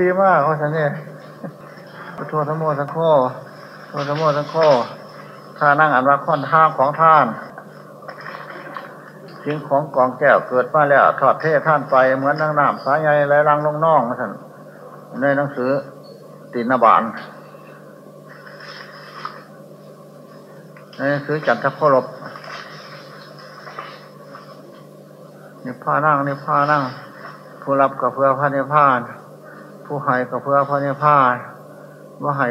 ดีมากเขาสันเนี่ยพุทโธธรรมโมสังโฆพุทโธธรรมโมสังโฆท่านั่งอันว่าค่อนท่าของท่านสิ่งของกองแก้วเกิดมาแล้วถอดเทท่านไปเหมือนนางน้ำสายใหญ่ไหลลังลงน่องท่านในหนังสือตินบาลในหนังสือจันทพลบ นี่ผ้านั่งนี่ผ้านั่ง ผู้รับกับเพื่อพระนิพพาน ผู้ให้กับเพื่อพระนิพพานว่าให้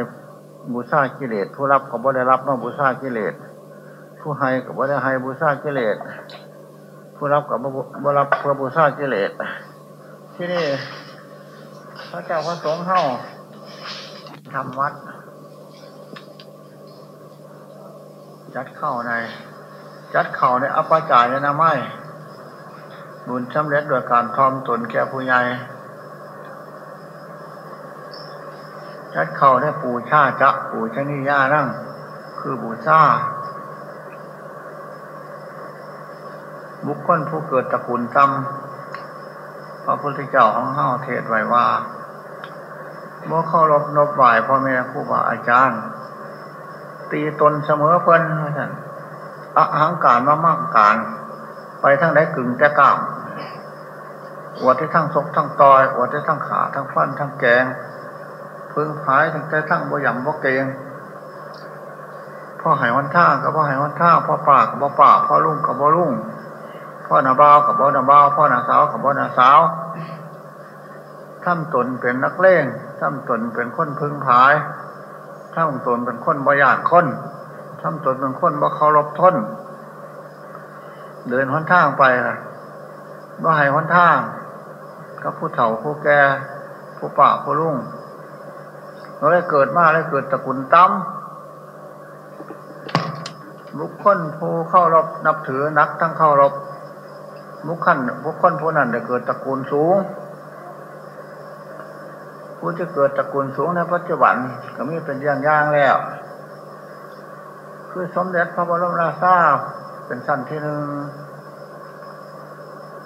บูชากิเลสผู้รับกับบ่าได้รับน้อบูชากิเลสผู้ให้กับบ่าได้ให้บูชากิเลสผู้รับกับบ่ารับเพื่อบูชากิเลสที่นี่พระเจ้าพระสงฆ์เฮาทำวัด จัดเข้าใน จัดเข้าในอัปปจายในะไม่ บุญสำเร็จโดยการทอมตนแก่ผู้ใหญ่จัดเข้าได้ปูชาจะปูชนียานั่ง คือบูชาบุคคลผู้เกิดตระกูลจำพระพุทธเจ้าของเฮาเทศไว้ว่าเมื่อเข้ารบนบไหวพ่อแม่ครูบาอาจารย์ ตีตนเสมอเพิ่นท่านอหังการมามั่งการ ไปทั้งได้กึ่งแต่กล้าม อวดที่ทั้งศกทั้งตอยอวดที่ทั้งขาทั้งฟันทั้งแกงพึ่งพายทั้งแต่ทั้งบ่ยำบ่เกงพ่อหายวันท่ากับพ่อหายวันท่าพ่อปากกับพ่อป่าพ่อลุ่งกับพ่อลุ่งพ่อหนาบาวกับพ่อหนาบาวพ่อหนาสาวกับพ่อหนาสาวท่ำตนเป็นนักเลงท่ำตนเป็นคนพึ่งพายท่ำตนเป็นคนบ่ยานคนท่ำตนเป็นคนบ่เคารพทนเดินหนทางไปว่าให้หนทาง ก็ผู้เฒ่าผู้แก่ผู้ป่าผู้ลุงเราได้เกิดมาได้เกิดตระกูลตั้มบุคคลผู้เข้ารบนับถือนักทั้งเข้ารบบุคคลบุคคลผู้นั้นได้เกิดตระกูลสูง ผู้ที่เกิดตระกูลสูงในปัจจุบันก็มีเป็นอย่างย่างแล้ว คือสมเด็จพระบรมราชาเป็นสั้นที่หนึ่ง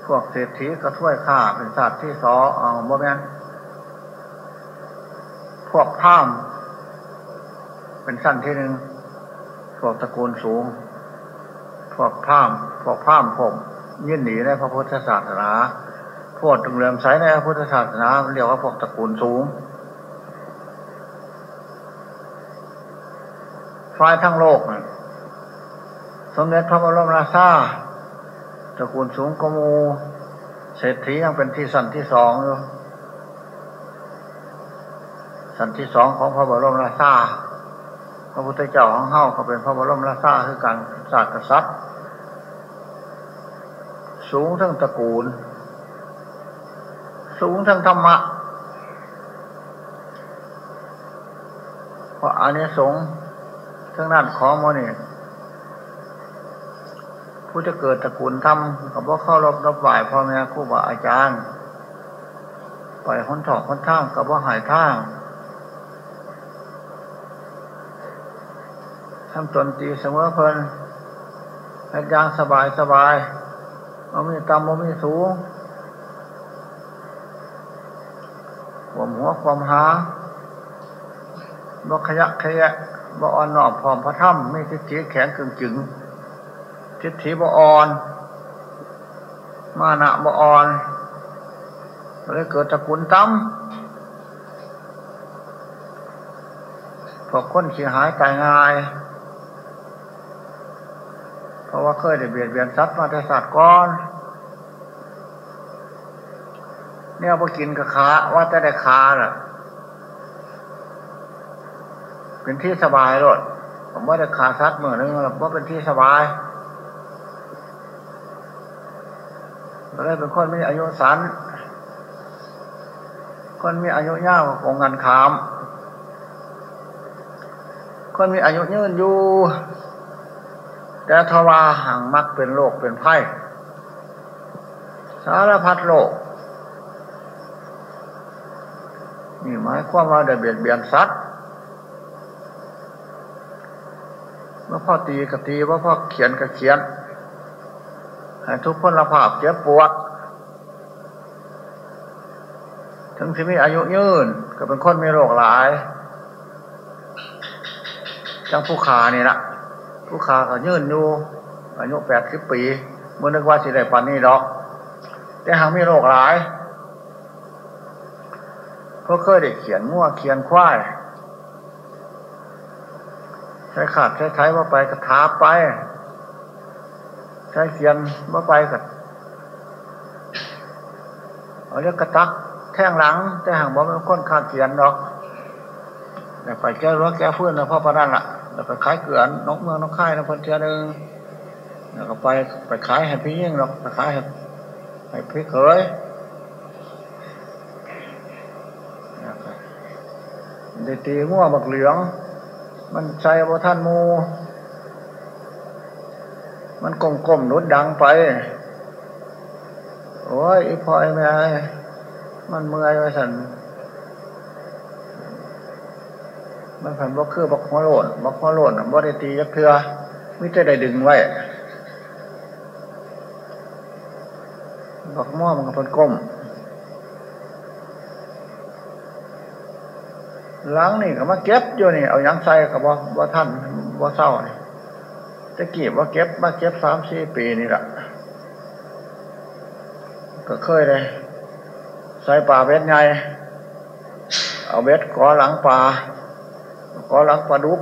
พวกเศรษฐีกระถ้วยข้าเป็นสัตว์ที่สอเอาบ่แม่นพวกพามเป็นสั้นที่หนึ่งพวกตระกูลสูง พวกพามพวกพามผมยื่นหนีในพระพุทธศาสนาพวกตึงเรืองใสในพระพุทธศาสนาเรียกว่าพวกตระกูลสูงฝ่ายทั้งโลก สมเด็จพระบรมราชา ตระกูลสูงกมูเศรษฐียังเป็นที่สันที่สองอยู่สันที่สองของพระบรมราชาพระพุทธเจ้าของเฮาเขาเป็นพระบรมราชาคือการศาสตร์กษัตริย์สูงทั้งตระกูล สูงทั้งธรรมะเพราะอันนี้สงทั้งด้านของโมนี่ ผู้จะเกิดตระกูลทำกับว่าเข้ารบรับไหวพ่อแม่ครูบาอาจารย์ไปค้นถอกค้นท่างกับว่าหายท่างทำตนตีเสมอเพลินให้ยางสบายสบายมันมีต่ำมันมีสูงความหัวความหาบ่ขยะขยะบ่อ่อนหนอบพร้อมพระถ้ำไม่ทิฏฐิแข็งกึ่งจึง ทิฏฐิบ่อ่อน มานะบ่อ่อนเลยเกิดตะกูลตั้มพวกคนขี้หายตายง่าย เพราะว่าเคยได้เบียดเบียนสัตว์มาแต่สัตว์ก้อน เนี่ยพอกินกับขาว่าจะได้ขาล่ะ เป็นที่สบายรถผมว่าได้ขาสัตว์เมื่อนึงว่าเป็นที่สบาย ก็เลยเป็นคนมีอายุสันคนมีอายุยาวองกันขาม คนมีอายุยืนอยู่แต่ทว่าห่างมักเป็นโรคเป็นไพ่สารพัดโรคนี่หมายความว่าได้เบียดเบียนสัตว์เมื่อพ่อตีก็ตีว่าพ่อเขียนก็เขียน ทุกคนละภาพเจ็บปวด ถึงที่มีอายุยืน ก็เป็นคนมีโรคหลาย จังผู้ขานี่ละผู้ขาก็ยืนอยู่อายุแปดสิบปีเมื่อนึกว่าสิได้ปันนี้ดอก แต่หางมีโรคหลายก็เคยได้เขียนมั่วเขียนควายใช้ขาดใช้ไทยว่าไปกระทาไป ใช้เขียนว่าไปกับเอาเรียกกระตักแท่งหลัง แต่ห่างบอกมันค้นข้าดเขียนดอกแต่ไปแก้รั้วแก้พื้นนะพ่อพระนั่นล่ะแล้วไปขายเกลือนนกเมืองนกค่ายนะคนเทียนึงแล้วก็ไปไปขายให้พี่ยิ่งหรอกไปขายให้ให้พี่เขยเดตีง่วบักเหลือง มันใจบ่ท่านมู มันกลมกลมนุดดังไป โอ้ยอีพอยแม่มันเมื่อยไปสันมันผันบกคือบอกหัวโลนบอกหัวโลนบ่ได้ตียักเทือมิจะได้ดึงไว้บอกม่อมันก็เป็นก้มล้างนี่ก็มาเก็บอยู่นี่ เอายังใส่กับว่าว่าท่านว่าเศร้านี่ จะกีบว่าเก็บมาเก็บสามสี่ปีนี่แหละก็เคยเลยใส่ป่าเบ็ดไงเอาเบ็ดกอหลังป่ากอหลังปลาดุก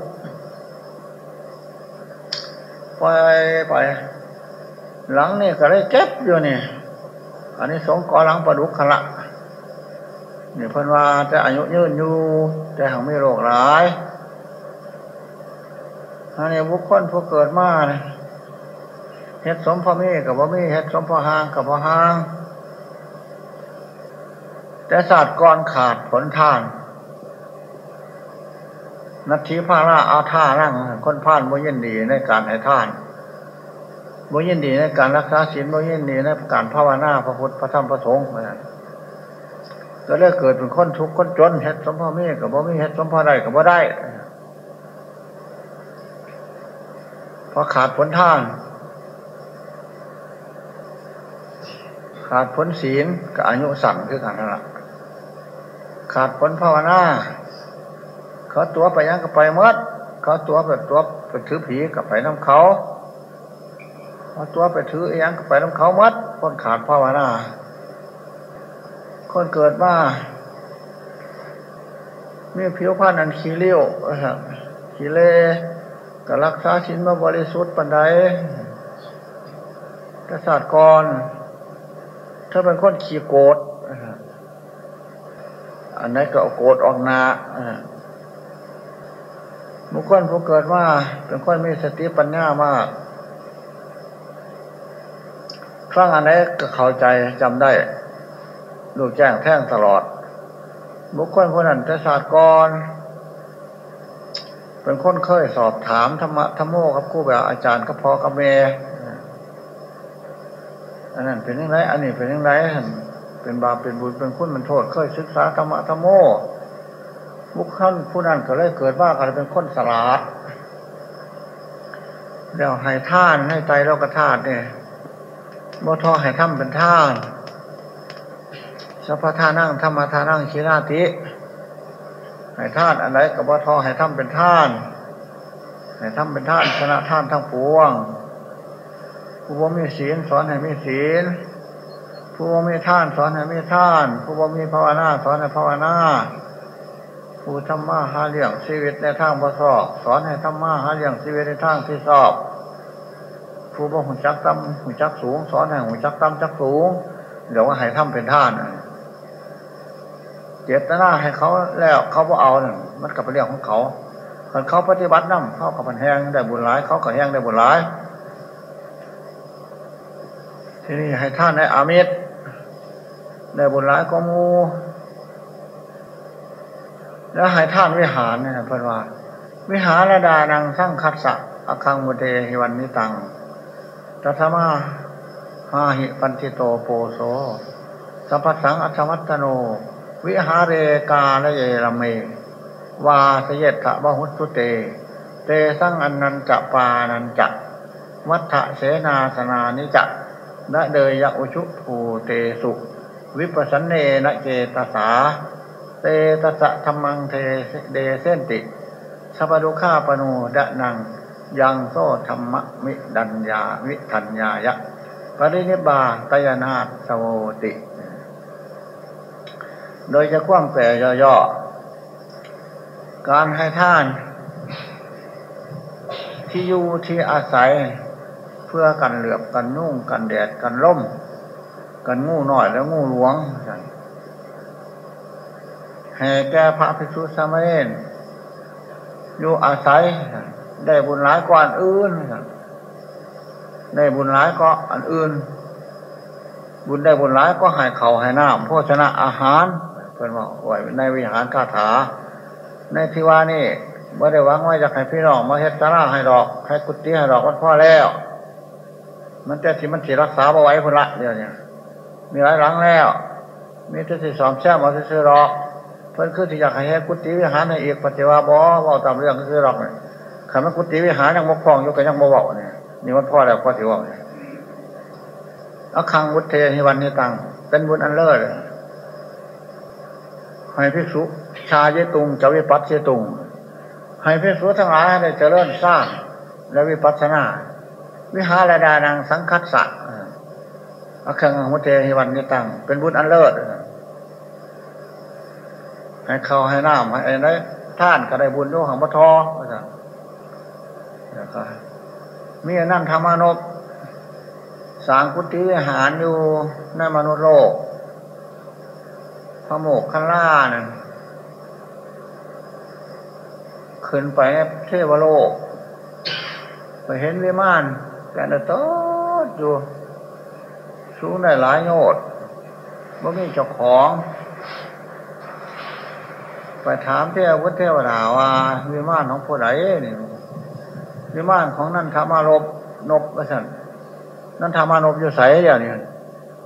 ไปไปหลังนี่ก็ได้เก็บอยู่นี่ อันนี้สองกอหลังปลาดุกขละนี่เพิ่นว่าจะอายุยืนอยู่แต่หังไม่โรคร้าย อันนี้บุคคลผู้เกิดมาเนี่ยเฮ็ดสมพ่อมีกับพ่อมีเฮ็ดสมพ่อหางกับพ่อหาง แต่ศาสตร์ก่อนขาดผลทาน นัทธิพาราอาท่านั่งคนพานบ่ยินดีในการให้ท่านบ่ยินดีในการรักษาศีลบ่ยินดีในการภาวนาพระพุทธพระธรรมพระสงฆ์ก็เลยเกิดเป็นคนทุกข์คนจนเฮ็ดสมพ่อมีกับบ่มีเฮ็ดสมพ่อได้กับบ่ได้ พอขาดผลทานขาดผลศีลกับอายุสั่งคือกันนั่นแหละขาดผลภาวนาเขาตัวไปยังก็ไปมดเขาตัวไปตัวไปถือผีกับไปน้ำเขาเขาตัวไปถือยังก็ไปน้ำเขามดคนขาดภาวนาคนเกิดมามีผิวพรรณอันขี้เลี้ยวขี้เล่ กับรักษาชิ้นมาบริสุทธิ์ปันใดกษัตริย์กร ถ้าเป็นคนขี้โกรธอันนั้นก็โกรธออกนาบุคคลผู้เกิดว่าเป็นคนมีสติปัญญามากฟังอันนี้ก็เข้าใจจำได้ดูแจ้งแท่งตลอดบุคคลคนนั้นจะศาสตร์กร เป็นคนเคยสอบถามธรรมะธรรมโมกับครูแบบอาจารย์ก็พอกับเมอันนั้นเป็นยังไงอันนี้เป็นยังไงเป็นบาปเป็นบุญเป็นคุณเป็นโทษ เคยศึกษาธรรมะธรรมโมบุคคลผู้นั้นก็เลยเกิดว่าก็เลยเป็นคนสลาดเดี๋ยวให้ท่านให้ใจเรากระทาดเนี่ยบ่ทอให้ทำเป็นท่านสัพพทานั่งธรรมทานั่งชีนาติ ให้ท่านอะไรกับบ่ทอให้ทำเป็นท่านให้ทำเป็นท่านชนะท่านทั้งปวง ผู้ว่ามีศีลสอนให้มีศีล ผู้ว่ามีท่านสอนให้มีท่าน ผู้ว่ามีภาวนาสอนให้ภาวนาผู้ทำมาหาเลี้ยงชีวิตในทางประสอบสอนให้ทำมาหาเลี้ยงชีวิตในทางที่สอบผู้บ่หุ่นจักตั้มหุ่นจักสูง สอนให้หุ่นจักตั้มจักสูงเดี๋ยวว่าให้ทำเป็นท่าน เจตนาให้เขาแล้วเขาบ่เอานี่ยมันกับเรื่องของเขาคนเขาปฏิบัตินั่งเขากับพันแห้งได้บุญร้าย เขากับแห้งได้บุญร้าย ที่นี่ให้ท่านในอามิตรได้บุญร้ายก็มูแล้วให้ท่านวิหารเนี่ยเพื่อนว่า วิหารดานังสร้างคัตสะอาคังมุเทหิวันนิตังตัทมาหาหิปันติโตโปโสสัพสังอัชมัตโน วิหาเรกาและเยรเม วาสเยตถะบหุสุเต เตสังอันนันจะปานันจะวัฏเสนาสนานิจะนะเดยยะอุชุภูเตสุ วิปัสสนเนนะเจตสา เตตสะธรรมังเทเดเสนติสัพดุขาปนูดะนัง ยังโซธรรมมิดัญญาวิทัญญายะ ปรินิบาตยนาสโวติ โดยจะกว้างแปรย่อๆ การให้ท่าน ที่อยู่ที่อาศัยเพื่อกันเหลือบกันนุ่งกันแดดกันล่ม กันงูหน่อยแล้วงูหลวงแห่แก่พระภิกษุสามเณรอยู่อาศัยได้บุญหลายกว่าอันอื่นได้บุญหลายก็อันอื่น บุญได้บุญหลายก็ให้เขาให้น้ำโภชนะอาหาร เพื่อนบอกไว้ในวิหารคาถา ในที่ว่านี่ไม่ได้วังไว่าจะให้พี่น้องมาเฮ็ดสาราให้ดอกให้กุฏิให้ดอกมันพ่อแล้ว มันแต่ที่มันสีรักษาเอาไว้คนละเดียวเนี่ยมีหลายหลังแล้ว มีที่สิสอมแช่มาซื้อรอกเพื่อนคือที่อยากให้กุฏิวิหารในเอกปฏิวัติบ่ว่าตามเรื่องซื้อรอกเนี่ยขันมันกุฏิวิหารยังมกคลองยกกันยังบ่บอกเนี่ยนี่มันพ่อแล้วพ่อถือว่าเนี่ยอคังวุฒเทหิวันนี้ตังเป็นบุญอันเลิศเลย ให้ภิกษุชาเยตุงจะวิปัสเยตุง ให้ภิกษุทั้งหลายได้เจริญสร้างและวิปัสสนา วิหารดานังสังคัสสะอาคังวุฒเทหิวันนี้ตัง เป็นบุญอันเลิศให้เขาให้น้ำให้ได้ท่านก็ได้บุญด้วยของพระทอนะมีนั่นธรรมานพสางกุฏิวิหารอยู่ในมนุษย์โลก ระโมกขล่านั่นขึ้นไปเทวโลก ไปเห็นวิมานแกนตอยู่สูงได้หลายโยชน์ว่ามีเจ้าของ ไปถามเทวพุทธเทวดาว่าวิมานของผู้ใดนี่วิมานของนั่นธรรมารบนบกริย์นั่นธรรมานบอยู่ใสเดียวนี่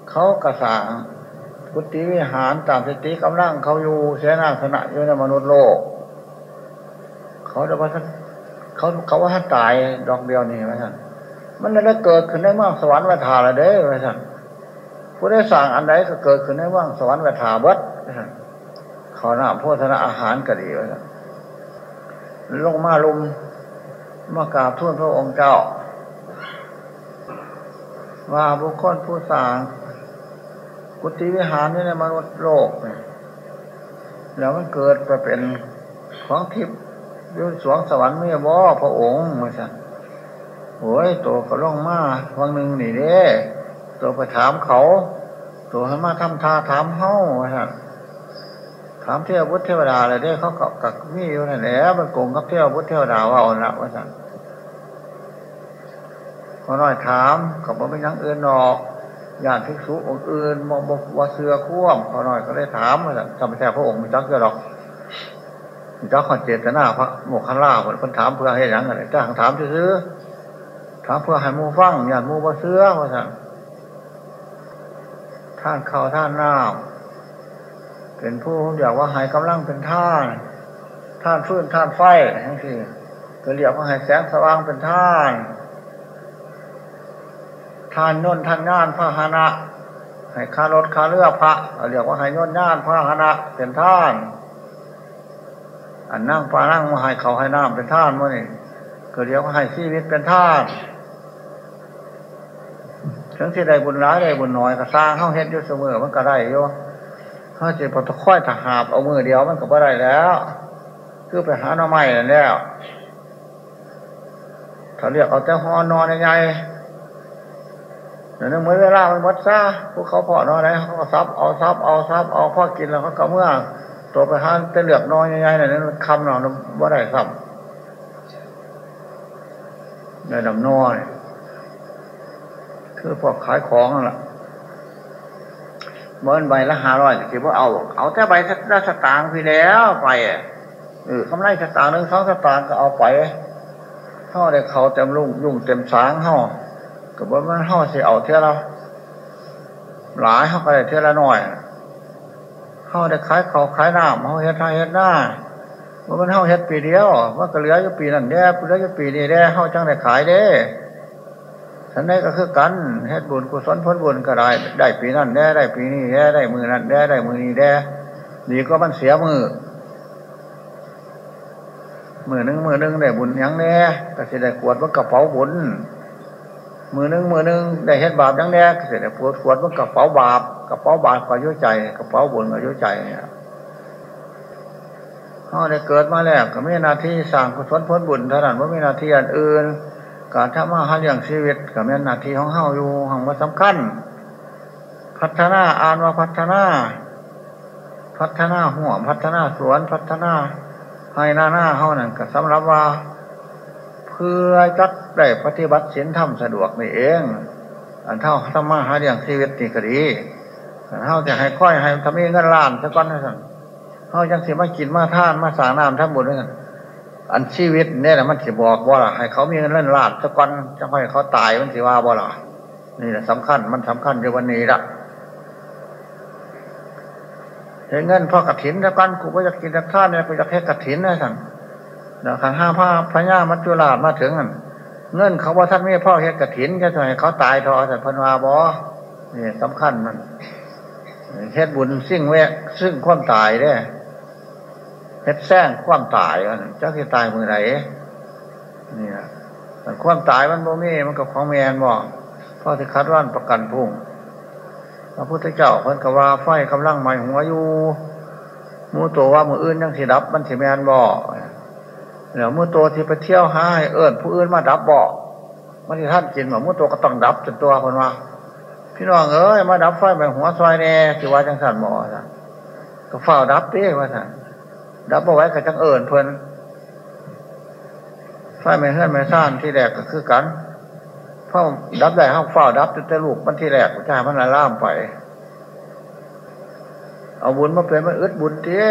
เขากระสาง กุฏิวิหารตามสติกำลังเขาอยู่เสนาสนะอยู่ในมนุษย์โลก เขาจะว่าเขาเขาว่าท่าตายดอกเดียวนี่ไหมท่านมันได้เกิดขึ้นได้เมื่อสวรรค์เวทาละเด้ไหมท่านผู้ได้สั่งอันใดก็เกิดขึ้นได้เมื่อสวรรค์เวทาเบิดขาหน้าโภชนะอาหารก็ดีไว้ท่านลงมาลุมมากราบทูลพระองค์เจ้า ว่าบุคคลผู้สร้าง กุฏิวิหารนี่ในมนุษย์โลกเนี่ยแล้วมันเกิดไปเป็นของทิพย์ยุสวงสวรรค์ไม่บ่พระองค์มาสั่นโอ้ยตัวก็ล่องมาวันหนึ่งนี่เด้ตัวไปถามเขา ตัวให้มาทำทาถามเฮ้ามาสั่นถามเทวบุตรเทวดาอะไรได้เขากับกับมีอยู่นั่นแหละมันโกงกับเทวบุตรเทวดาว่าเอาละว่าสั่นพอน้อยถามกับว่าไม่ยังเอื่นหรอก ญาติภิกษุองค์อื่นมองบอกว่าเสือข่วมพอน้อยก็เลยถามว่าจำไม่ใช่พระองค์มีจักเยอะหรอกมีจักขอนเจตนาพระโมกขันล่าคนถามเพื่อให้ยังอะไรจ้างถามซื้อถามเพื่อให้มูฟังญาติมูว่าเสือว่าสั่นท่านเขาท่านน้ำเป็นผู้อยากว่าหายกำลังเป็นท่านท่านฟื้นท่านไฟทั้งสี่ก็เรียกว่าหายแสงสว่างเป็นท่านานน้นทานงานพระหนะให้คารถคาเรือพระเรียกว่าให้น้นงานพระหนะเป็นท่าน อันนั่งปลานั่งมาให้เขาให้น้ำเป็นท่านมื่อนี่ก็เรียกว่าให้ชีวิตเป็นท่านถึงที่ใดบุญร้ายใดบุญน้อยก็สร้างเข้าเฮ็ดอยู่เสมอมันก็ได้โยเขาจะพอตะค่อยถหาบเอามือเดียวมันก็ไม่ได้แล้ว คือไปหาหน่อไม้แล้วเขาเรียกเอาแต่หอนอนใหญ่ เดี๋ยวนึงเมื่อเวลามันมดซาพวกเขาพอนอนไหนเขาก็ซับเอาซับเอาซับเอาพ่อกินแล้วเขาก็เมื่อตัวไปห้านเตเหลือกน้อยใหญ่ๆเนี่ยนั้นคำหนอยว่าได้ซับในดำน้อยคือพวกขายของนั่นแหละเมื่อใบละห้าร้อยคือว่าเอา เอาแต่ใบละสตางค์พี่แล้วไปเออกำไรสตางค์หนึ่งสองสตางค์ก็เอาไปเท่าได้เขาเต็มลุ่งยุ่งเต็มสางเท่า กับว่ามันห่อสิเอาเท่าเราหลายเข้าไปเท่าละหน่อยเข้าได้ขายเขาขายน้ำเขาเฮ็ดทางเฮ็ดหน้าว่ามันเขาเฮ็ดปีเดียวว่าก็เหลืออยู่ปีนั้นแด่เหลืออยู่ปีนี้แด่เข้าจังได้ขายเด้สท่านได้ก็คือกันเฮ็ดบุญกุศลพ้นบุญก็ได้ ได้ปีนั้นได้ได้ปีนี้ได้ได้มือนั้นได้ได้มือนี้ได้ดีก็มันเสียมือมือนึงมือนึงได้บุญยังแน่ก็จะได้ขวดมันกระเป๋าบุญ มือนึงมือนึงได้เฮ็ดบาปยังแน่เก็จะได้ปวดขวดมันกระเป๋าบาปกระเป๋าบาปก็ยุ่ใจกระเป๋าบุญก็ยุ่ใจเนี่ยเขาได้เกิดมาแล้วก็ไม่นาที่สร้างกุศลพ้นบุญเท่านั้นว่าไม่นาที่อันอื่นการทำมาหาเลี้ยงชีวิตก็เป็นนาที่ของเฮาอยู่ของว่าสำคัญ พัฒนาอ่านว่าพัฒนา พัฒนาหัวพัฒนาสวนพัฒนาให้หน้าหน้าเฮานั่นก็สำหรับว่า เพื่อจักได้ปฏิบัติศีลธรรมสะดวกนี่เอง อันเท่าทำมาหาเลี้ยงชีวิตนี่ก็ดีอันเท่าจะให้ค่อยให้ทำให้เงินล้านสักก้อนนะสั่นเท่าจังสิมากินมาท่านมาสางน้ำทำบุญด้วยกันอันชีวิตเนี่ยนะมันสิบอกว่าล่ะให้เขามีเงินเล่นลาดสักก้อนจะค่อยเขาตายมันสิว่าบ่ล่ะนี่แหละสำคัญมันสำคัญในวันนี้ละเห็นเงินพ่อกระถินสักก้อนกูก็จะกินสักท่านเนี่ยกูจะแค่กระถินนะสั่น เดี๋ยวขันห้าผ้าพระญามัจจุราชมาถึงกันเงินเขาว่าท่านไม่พ่อเฮ็ดกระถินจะทำให้เขาตายทอแต่พันวาบอนี่สำคัญมันเฮ็ดบุญซึ่งแวะซึ่งความตายได้เฮ็ดแซงความตายกันเจ้าที่ตายมือไหนนี่นะแต่ความตายมันโมมีมันกับของแมนบ่พ่อที่คัดว่านประกันพุ่งพระพุทธเจ้าเพิ่นกว่าไฟกำลังไหม้หัวอยู่มูตัวว่ามืออื่นยังสิดับ มันสิแมนบ่ เดี๋ยวมือตัวที่ไปเที่ยวหาให้เอิญผู้อื่นมาดับบ่มันที่ท่านกินบ่มือตัวก็ต้องดับจนตัวคนว่าพี่น้องเอ้ยมาดับไฟไปหัวซอยแน่สิว่าจังสันหมอสัก็เฝ้าดับเต้ว่าสันดับเอาไว้กับจังเอิญเพิ่นไฟไม่เฮือนไม่ซ่านที่แรกก็คือกันเฝ้าดับได้ห้องเฝ้าดับจนแต่ลูกมันที่แรกจะให้มันละล่ามไป เอาบุญมาเป็นมันอึดบุญเต้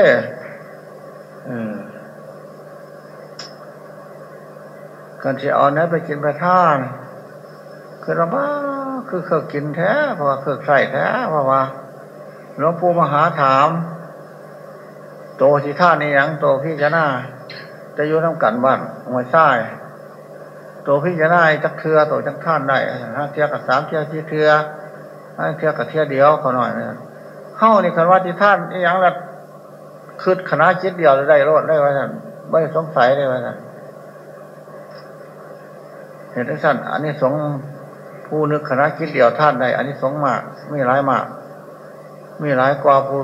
อืม กันที่เอาเนี้ยไปกินไปท่านคือเราบ้าคือเคยกินแท้เพราะว่าเคยใส่แท้เพราะว่าหลวงปู่มหาถาม โตที่ท่านี่ยังโตพี่จะหน้าจะอยู่น้ำกันบ้านหวยไส้โตพี่จะหน้าจักเทือโตจักท่านได้ห้าเทียกับสามเทียที่เทือห้าเทียกับเทียเดียวเขาหน่อยนะเข้านี่คันว่าที่ท่านนี่ยังละคืดคณะจิตเดียวได้รอดได้ไว้ท่านไม่สงสัยได้ไว้ท่าน เห็นสั้นอันนี้สงผู้นึกคณะคิดเดียวท่านได้อันนี้สงมากไม่ร้ายมากไม่ร้ายกว่าผู้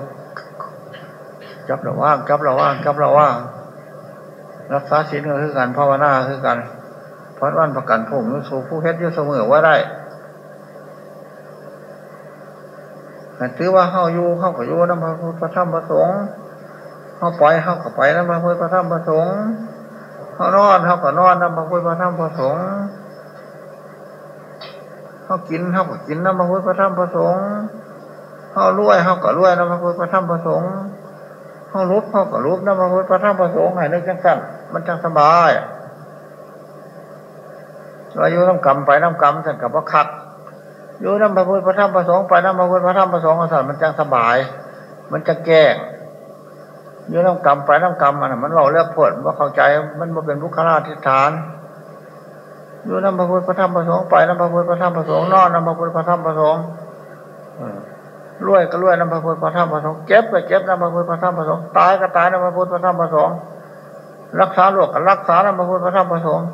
จับระว่างจับระว่างจับระว่างรักษาศีลก็คือกันภาวนาคือกันพัดวันประกันผงยุสูผู้เฮ็ดยุเสมอว่าได้แต่ถือว่าเข้าอยู่เข้ากับอยู่น้ำพระพุทธพระธรรมพระสงฆ์เข้าปล่อยเข้ากับไปน้ำพระพุทธธรรมพระสงฆ์เข้านอนเข้ากับนอนน้ำพระพุทธธรรมพระสงฆ์ เขากินเขาก็กินน้ำพระพุทธพระธรรมพระสงฆ์เขารวยเขาก็รวยน้ำพระพุทธพระธรรมพระสงฆ์เขารูปเขาก็รูปน้ำพระพุทธพระธรรมพระสงฆ์ให้นึกจังสั้นมันจังสบายเราอยู่น้ำกรรมไปน้ำกรรมสั่นกับว่าคักอยู่น้ำพระพุทธพระธรรมพระสงฆ์ไปน้ำพระพุทธพระธรรมพระสงฆ์สั่นมันจังสบาย มันจะแก้อยู่น้ำกรรมไปน้ำกรรมมันมันเราเลือกผลว่าเข้าใจมันมาเป็นบุคลาธิฐาน อยู่น้ำพระพุทธพระธรรมพระสงฆ์ไปน้ำพระพุทธพระธรรมพระสงฆ์นอนน้ำพระพุทธพระธรรมพระสงฆ์รวยก็รวยน้ำพระพุทธพระธรรมพระสงฆ์เจ็บก็เจ็บน้ำพระพุทธพระธรรมพระสงฆ์ตายก็ตายน้ำพระพุทธพระธรรมพระสงฆ์รักษาโรคก็รักษาน้ำพระพุทธพระธรรมพระสงฆ์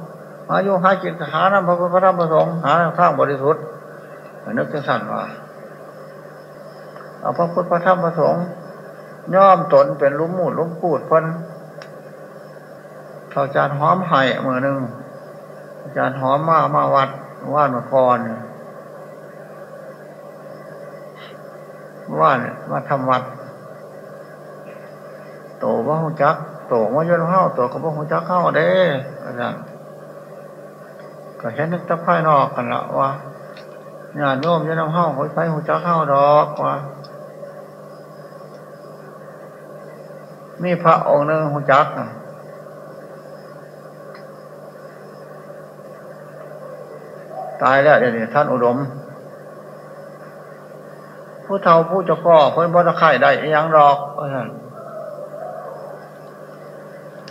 อายุหาจิตหาน้ำพระพุทธพระธรรมพระสงฆ์หาทางบริสุทธิ์นึกจะสั่นว่าเอาพระพุทธพระธรรมพระสงฆ์ย่อมตนเป็นลุ้มมูดลุ้มปูดพ้นเท่าจานหอมไห่เมื่อหนึ่ง อาจารย์หอมมามาวัดว่านมาคอนว่าเนี่ยมาทำวัด โตว่าหงจัก โตว่าย้อนเข้าโตก็ว่าหงจักเข้าเด้อาจารย์ก็เห็นนึกตะไคร่นอกกันละว่าญาติโยมย้อนเข้าหอยไฟหงจักเข้าดอกว่ามีพระองค์หนึ่งหงจัก ตายแล้วเดี๋ยวนี้ท่านอุดม ผู้เฒ่าผู้เจ้าพ่อเพิ่นบ่ตะไข่ได้ยังรอกเพราะฉะนั้น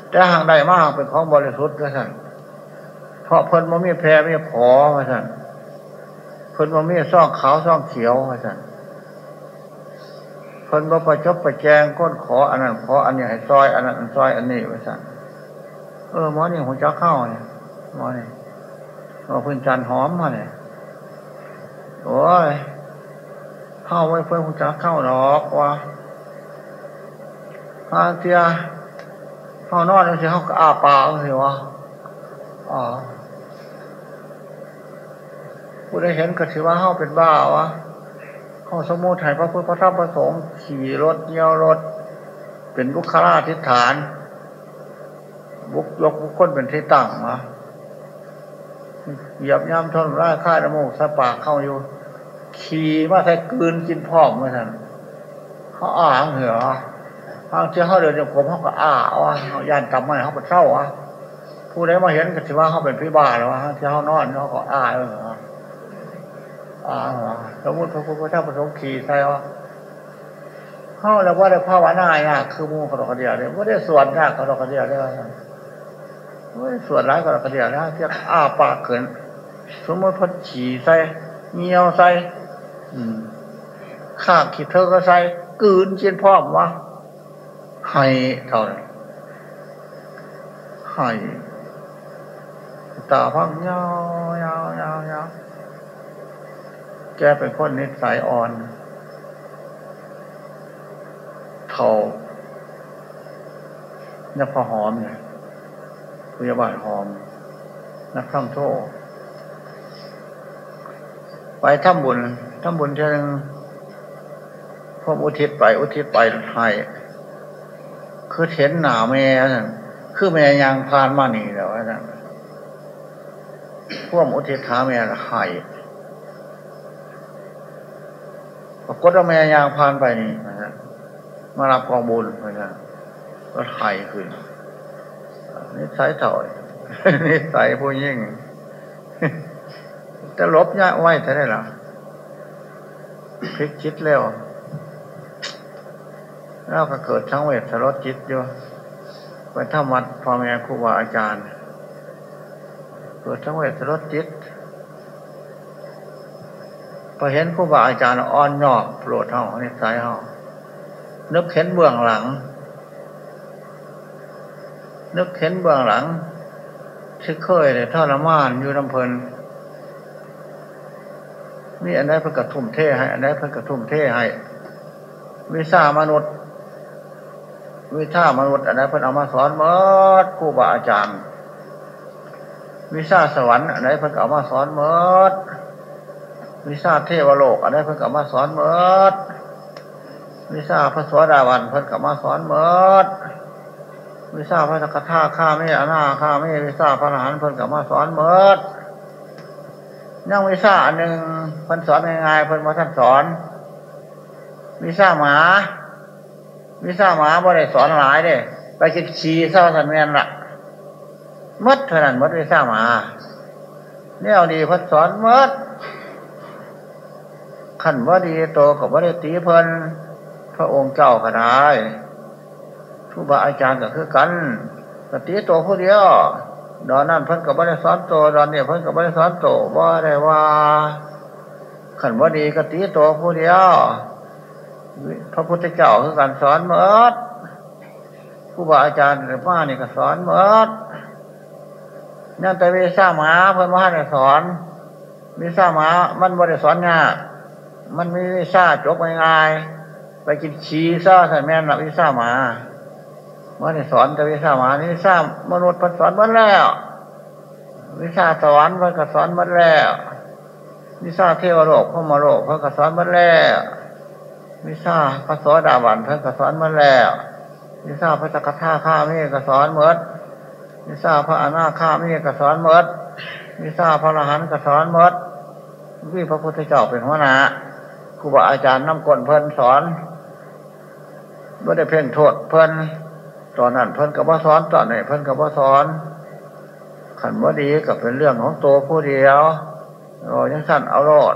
แต่ห่างได้มากเป็นของบริสุทธิ์เพราะฉะนั้นเพราะเพิ่นมันมีแพรมีผอเพราะฉะนั้นพิ่นบ่มีซ่องขาวซ่องเขียวว่าซั่นเพิ่นบ่ประจบประแจงก้นขออันนั้นขออันนี้ให้ซอย อันนั้นซอยอันนี้ว่าซั่นเออหมอนี่หัวจักเข้าเนี่ยหมอนี่ เอาพื้นจันหอมมาเนี่ยโอ้ยเข้าไว้เพื่อหัวจักเข้าดอกว่าฮาเทียเข้านอนแล้วสิเข้าอาปากสิวะอ๋อผู้ได้เห็นก็ถือว่าเข้าเป็นบ้าวะเขาสมมุติให้พระพุทธพระธรรมพระสงฆ์ขี่รถเยี่ยวรถ เป็นบุคลาธิฐาน บุกยกบุคคลเป็นที่ตั้งมา เหยียบย่ำทนร่าค่ายน้ำมูกสปากเข้าอยู่ ขี่มาใส่กืนกินพร้อมมาท่านเขาอ่างเหรอทางเชื่อเขาเดินจงกรมเขาก็อ่าวะเขายานกลับมาเขาเป็นเศร้าวะผู้ใดมาเห็นก็ถือว่าเขาเป็นพิบาลแล้วะเชื่อเขานอนเขาก็อ่าเหรออ่าเหรอสมมติพระพุทธเจ้าประสงค์ขี่ใส่วะเขาแล้วว่าได้ภาวนาอะคือมูกระดกกระเดียเลยว่าได้สวดยากกระดกกระเดียได้ว่า ส่วดร้ายกระดกกระเดียนะเที่อ้าปากเกินสมมติพอฉี่ใส่เงี้ยวใส่ข้าขีดเธอก็ใส่กืนเชียนพร้อมวะให้เท่านั้นให้ตาพังยาวยาวยาวยาวแกเป็นคนนิสัยอ่อนเท่าเนี่ยพอหอมเนี่ย พยาบาลหอม นักทำโทษไปทำบุญทำบุญเท่านึงพวกอุทิศไป อุทิศไปให้คือเห็นหนาแม่นั่นคือแม่ยางพานมานี่แล้วนั่นพวกอุทิศท้าแม่หายปรากฏว่าแม่ยางพานไปนี่นะมารับกองบุญนะก็หายขึ้น นิสัยถอยนิสัยผู้ยิ่งจะลบเนี่ยไว้ท่ได้หรอพลิกคิดแล้วแล้วก็เกิดทั้งเวทสลดจิตอยู่ไปทำวัดพ่อแม่ครูบาอาจารย์ เกิดทั้งเวทสลดจิตพอเห็นครูบาอาจารย์อ่อนยอกโปรดเฮานิสัยเฮานึกเห็นเบื้องหลัง นึกเห็นเบื้องหลังที่เคยเลยทรมานอยู่ลำเพลินมีอันใดเพิ่งกระทุ่มเทให้ อันใดเพิ่งกระทุ่มเทให้วิชามนุษย์วิชามนุษย์อันใดเพิ่งเอามาสอนเมื่อครูบาอาจารย์ วิชาสวรรค์อันใดเพิ่งเอามาสอนเมื่อวิชาเทวโลกอันใดเพิ่งเอามาสอนเมื่อวิชาพระสวสดาวันเพิ่งเอามาสอนเมื่อ วิชาพระสกทาข้าไม่อนาข้าไม่วิชาพระอรหันต์เพิ่งเอามาสอนเมื่อยังวิชาหนึ่งเพิ่นสอนง่ายๆเพิ่นมาท่านสอนวิชาหมาวิชาหมาบ่ได้สอนหลายเด้ไปคิดขี่เศร้าสันเมียนละมัดเท่านั้นมัดวิชาหมาเนี่ยเอาดีเพิ่นสอนมัดขันว่าดีโตกับว่าได้ตีเพิ่นพระองค์เจ้าก็ได้ ทุบาอาจารย์ก็คือกันกตีโตผู้เดียวดอนนั่นเพิ่นกับบริสอนโตดอนเนี่ยเพิ่นกับบริสอนโตว่าได้ว่าขันว่าดีกติโตผู้เดียวพระพุทธเจ้าคือการสอนเมื่อผู้บาอาจารย์หรือป้านี่ก็สอนเมื่อนั่นแต่วิชาหมาเพิ่นว่าให้สอนวิชาหมามันบริสอนง่ายมันไม่วิชาจบง่ายๆไปกินชีซ่าใส่แม่นหลับวิชาหมา มื่อนี่สอนแต่วิชาหมานี่วิชามนุษย์พันสอนหมดแล้ว วิชาสวรรค์พันก็สอนหมดแล้ววิชาเทวโลกพระมโลกพันก็สอนหมดแล้ววิชาพระสวสดาวันพันก็สอนหมดแล้ววิชาพระจักรท่าข้ามีก็สอนหมดวิชาพระอนาข้ามีก็สอนหมดวิชาพระอรหันต์ก็สอนหมดวิพระพุทธเจ้าเป็นหัวหน้าครูบาอาจารย์น้ำกลเพิ่นสอนไม่ได้เพ่งโทษเพิ่น ตอนนั้นเพิ่นกับว่าสอนตอนนี้เพิ่นกับว่าสอนขันว่าดีกับเป็นเรื่องของตัวผู้เดียวเรายังสั้นเอารอด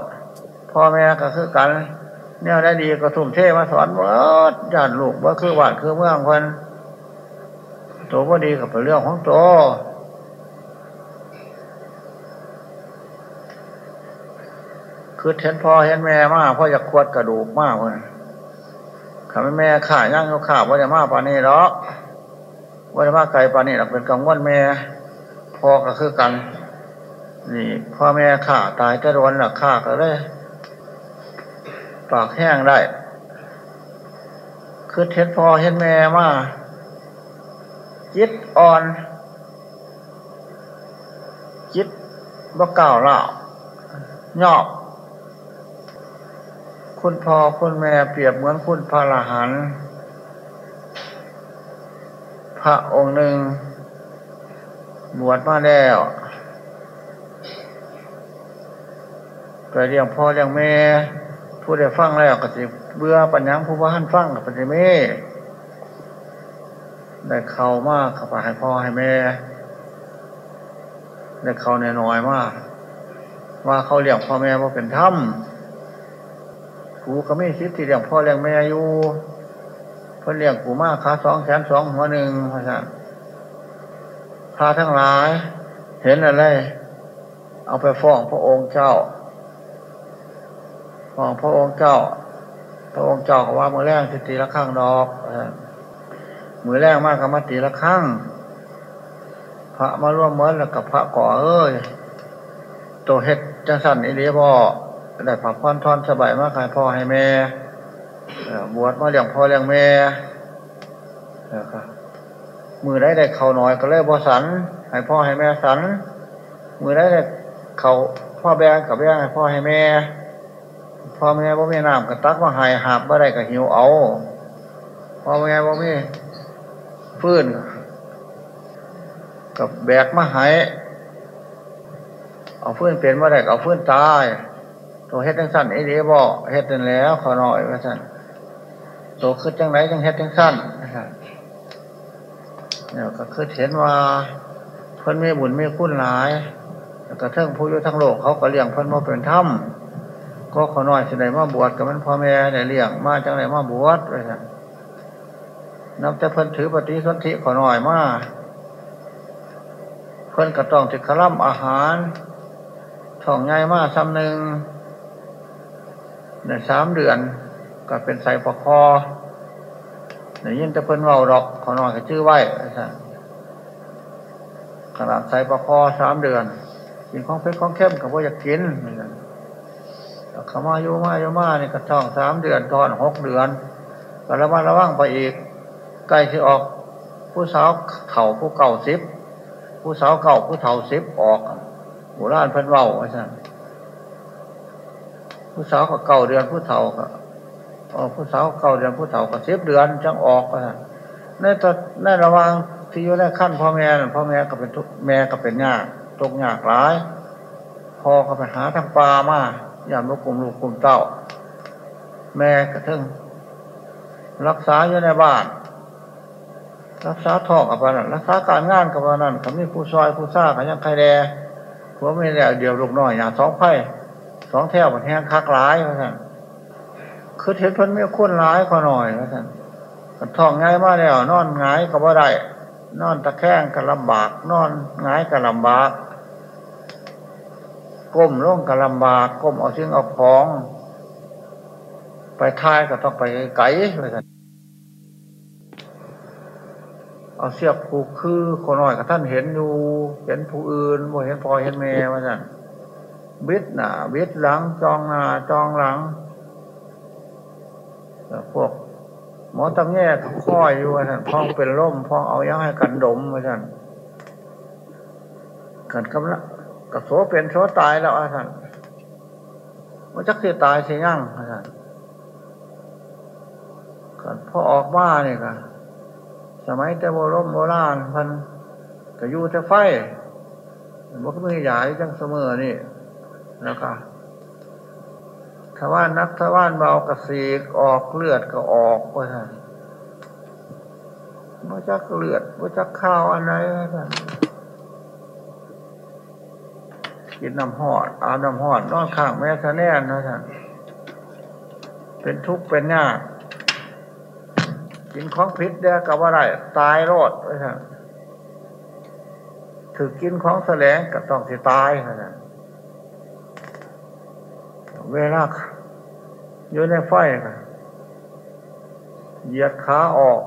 พ่อแม่ก็คือกันเนี่ยได้ดีก็ทุ่มเทมาสอนว่าญาติลูกว่าคือหวานคือเมืองเพิ่นตัวว่าดีกับเป็นเรื่องของตัวคือเห็นพ่อเห็นแม่มากพ่ออยากควดกระดูกมากเลยข้าแม่ข่าย่างเขาข่าว่าจะมาปานี่หรอก ว่าจะมาไกลปานี่หรอกเป็นกังวลแม่พ่อก็คือกัน นี่พ่อแม่ข่าตายจะร้อนหรอกข่าก็เลยปากแห้งได้ คือเห็นพ่อเห็นแม่มาจิตอ่อน จิตบ่เก่าเล่าหยอบคุณพ่อคุณแม่เปรียบเหมือนคุณพระรหันต์ พระองค์หนึ่ง บวชมาแล้วไปเรียงพ่อเรียงแม่ ผู้ได้ฟังแล้วก็สิเบื่อปัญญาผู้ว่าหันฟังกับปัญญาแม่ได้เข้ามากกับให้พ่อให้แม่ ได้เข้าในน้อยมาก ว่าเขาเลี้ยงพ่อแม่ว่าเป็นถ้ำกูก็ไม่คิดที่เลี้ยงพ่อเลี้ยงแม่อยู่ เพื่อเลี้ยงกูมากขาสองแขนสองหัวหนึ่งพระสันพาทั้งหลาย เห็นอะไร เอาไปฟ้องพระองค์เจ้าฟ้องพระองค์เจ้า พระองค์เจ้าก็ว่ามือแรงตีละข้างดอกมือแรงมากกับมาตีละข้างพระมาร่วมเมินแล้วกับพระก่อเอ้ยตัวเฮ็ดจังสันอิริบอได้ผักพอนทอนสบายมากให้พ่อให้แม่ บวชมาเลี้ยงพ่อเลี้ยงแม่นะครับมือได้ได้เขาน่อยก็เลยบอสันให้พ่อให้แม่สัน มือได้ได้เขาพ่อแบงกับแบงให้พ่อให้แม่ พ่อแม่บ่มีน้ำกับตักมาหายหาบบ่ได้กับหิวเอา พ่อแม่บ่มีฟื้นกับแบกมาหายเอาฟื้นเปลี่ยนมาได้เอาฟื้นตายตัวเฮ็ดจังสั้นไอ้เดียบอเฮ็ดนั่นแล้วขอหน่อยว่าสั้น ตัวคือจังไรจังเฮ็ดจังสั้นนะครับเนี่ยก็คือเห็นว่าเพิ่นไม่บุญไม่คุ้นหลายแล้วก็เทิงผู้อยู่ทั้งโลกเขาก็เลี้ยงเพิ่นมาเป็นถ้ำก็ขอหน่อยสิได้มาบวชกับมันพ่อแม่ได้เลี้ยงมาจังไรมาบวชว่าสั้นนับแต่เพิ่นถือปฏิสนธิขอหน่อยมาเพิ่นก็ต้องติดขลัมอาหารท้องใหญ่มากซ้ำหนึ่งในสามเดือน ก็เป็นใส่ปะคอในยินจะเพิ่นเบาดอกขอหน่อยก็ชื่อไหวขนาดใส่ปะคอสามเดือนกินของเพชรของเข้มกับว่าอยากกินขามาโยมาโยมานี่ก็ท้องสามเดือนตอนหกเดือนก็ระมัดระวังไปอีกใกล้ที่ออก ผู้สาวเข่าผู้เก่าสิบผู้สาวเก่าผู้เฒ่าสิบออกโบราณเพิ่นเว้าว่าซั่นผู้สาวก็เก่าเดือนผู้เฒ่าก็ ผู้สาวเก่าเดือนผู้เฒ่าก็สิบเดือนจังออกว่าซั่นในตอนในระว่างที่อยู่ในขั้นพ่อแม่พ่อแม่ก็เป็นทุกแม่ก็เป็นยากตกยากหลายพ่อก็ไปหาทางปลามาอย่ามลูกกลุ่มลูกกลุ่มเต้า แม่ก็ทึงรักษาอยู่ในบ้าน รักษาท้องกับวันนั้นรักษาการงานกับวันนั้นเขามีผู้ซอยผู้ซ่าเขายังใครแดผัวไม่แล้วเดียวลูกน้อยอย่างสองไพ่สองแถวมันแห้งคักร้ายเพราะฉะนั้น คือเห็นพันไม่คุ้นร้ายกว่าหน่อยเพราะฉะนั้นท้องง่ายมากแล้วนอนง่ายก็ว่ได้ นอนตะแคงก็ลำบาก นอนง่ายก็ลำบาก ก้มลงก็ลำบาก ก้มเอาชิ้นเอาของ ไปท้ายก็ต้องไปไกลเพราะฉะนั้นเอาเสียบผูกคือคนน้อยกับท่านเห็นอยู่ เห็นผู้อื่นบ่เห็นพอเห็นแม่ว่าสั่นบิดหน้าบิดหลังจองหน้าจองหลัง พวก หมอตำแย่ค่อยอยู่ว่านพองเป็นร่มพองเอายังให้กันดมว่าสั่นกันกำลังกับโสเป็นโสตายแล้วว่าสั่นมันจักเสียตายเสียยั่งว่านกันพอออกมาเนี่ยกันสมัยแต่โบรมโบราณพันก็อยู่แต่ไฟมันก็ไม่ใหญ่จังเสมอนี่นะครั ทวานนักทวานเบากระสีกออกเลือดก็ออกว่าท่านว่าจักเลือดว่าจักข้าวอะไรท่านกินน้ำหอดอาน้ำหอดนอนข้างแม่ทะแน่นนะท่านเป็นทุกข์เป็นยากกินของพิษเด้กับว่าไรตายรอดไว้ท่านถือกินของแสลงก็ต้องสิตายนะท่าน เวลาอยู่ในไฟเหยียดขาออก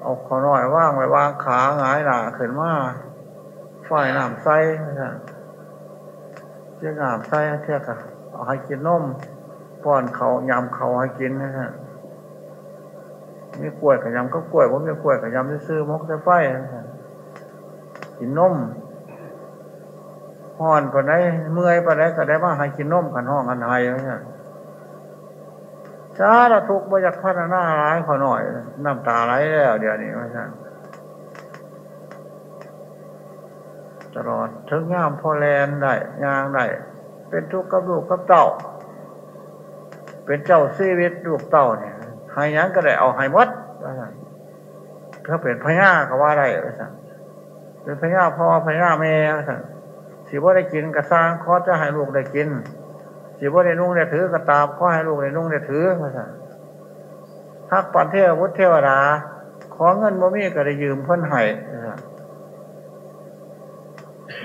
เอาขอหน่อยว่างไว้วางขาหงายหนาขึ้นมาไฟน้ำใสเจ้าน้ำใสเท่ากับเอาให้กินนมป้อนเขายำเขาให้กินนะฮะมีกล้วยกับยำก็กล้วยผมมีกล้วยกับยำซื้อมกจะไฟกินนม ห่อนปานไดเมื่อยปานไดก็ได้มาให้กินนมกันห้องกันไห้เนี่ยจ้าละทุกบอยากพัฒนาร้ายขอหน่อยน้ำตาไหลแล้ว เดี๋ยวนี้ไม่ใช่ตลอดถึงงามพอแลนได้ยางได้เป็นทุกข์กับลูกกับเต่า เป็นเจ้าชีวิตลูกเต่าเนี่ยห้ยังก็ได้เอาห้วัดถ้าเป็นพญาก็ว่าได้เป็นพญาพ่อพญาแม่สิ ว่าได้กินกระซังขอจะให้ลูกได้กิน สิว่าได้นุ่งได้ถือกระตาบขอให้ลูกได้นุ่งได้ถือมาสั่ทักปันเทววุฒิเทวดาขอเงินบ่มีก็ได้ยืมเพิ่นให้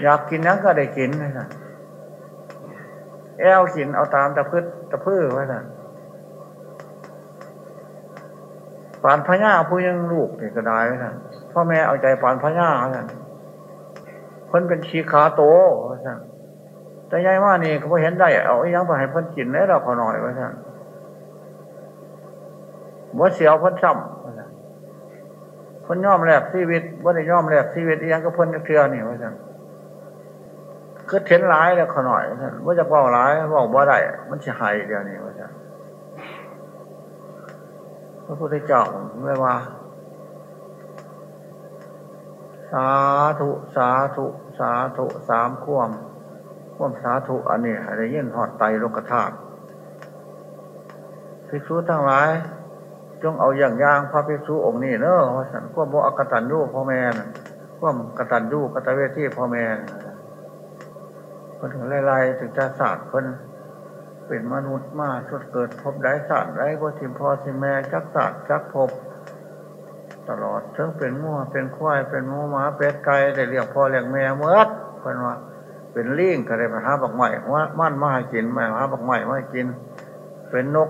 อยากกินนั้นก็ได้กินนะแอลกินเอาตามตะพืชตะพื้ไว้นะปานพญาผู้ยังลูกนี่ก็ได้ไว้นะพ่อแม่เอาใจปานพญาไว้นะ พิ่นเป็นชีขาโตไว้นะแต่ยายว่านี่ก็พอเห็นได้ เอาอยังไปให้เพิ่นกินแล้วเราขอหน่อยไว้นะบ่เสียวเพิ่นซ้ำเพิ่นย่อมแลกชีวิตบ่ได้ย่อมแลกชีวิตยังก็เพิ่นเทือนี่ไว้นะคือเห็นร้ายแล้วขหน่อยว่าจะบอกร้ายบอกว่าได้มันจะหายเดียวนี้ว่าจะพระพุทธเจ้าไม่ว่า สาธุ สาธุ สาธุสามข่วมข่วมสาธุอันนี้อะไรเยิ่งหอดไตโลกธาตุภิกษุทั้งหลาย จงเอาอย่างย่างพระภิกษุองค์นี้เนอะว่าสันข่วมโมอกตันยูพ่อแม่ข่วมกตันยูกตเวทีพ่อแม่คนถึงไล่ๆถึงจะศาสตร์คนเป็นมนุษย์มาสุดเกิดพบได้ศาสตร์ได้ก็ทิมพอทิมแม่จักศาสตร์จักพบ ตลอดทั้งเป็นงัวเป็นควายเป็นงูหมาเป็ดไก่ได้เรียกพ่อเรียกแม่เมื่อคนว่าเป็นลิงก็ได้มาหาบักใหม่ว่ามั่นมาให้กินมาหาบักใหม่มาให้กิน เป็นนก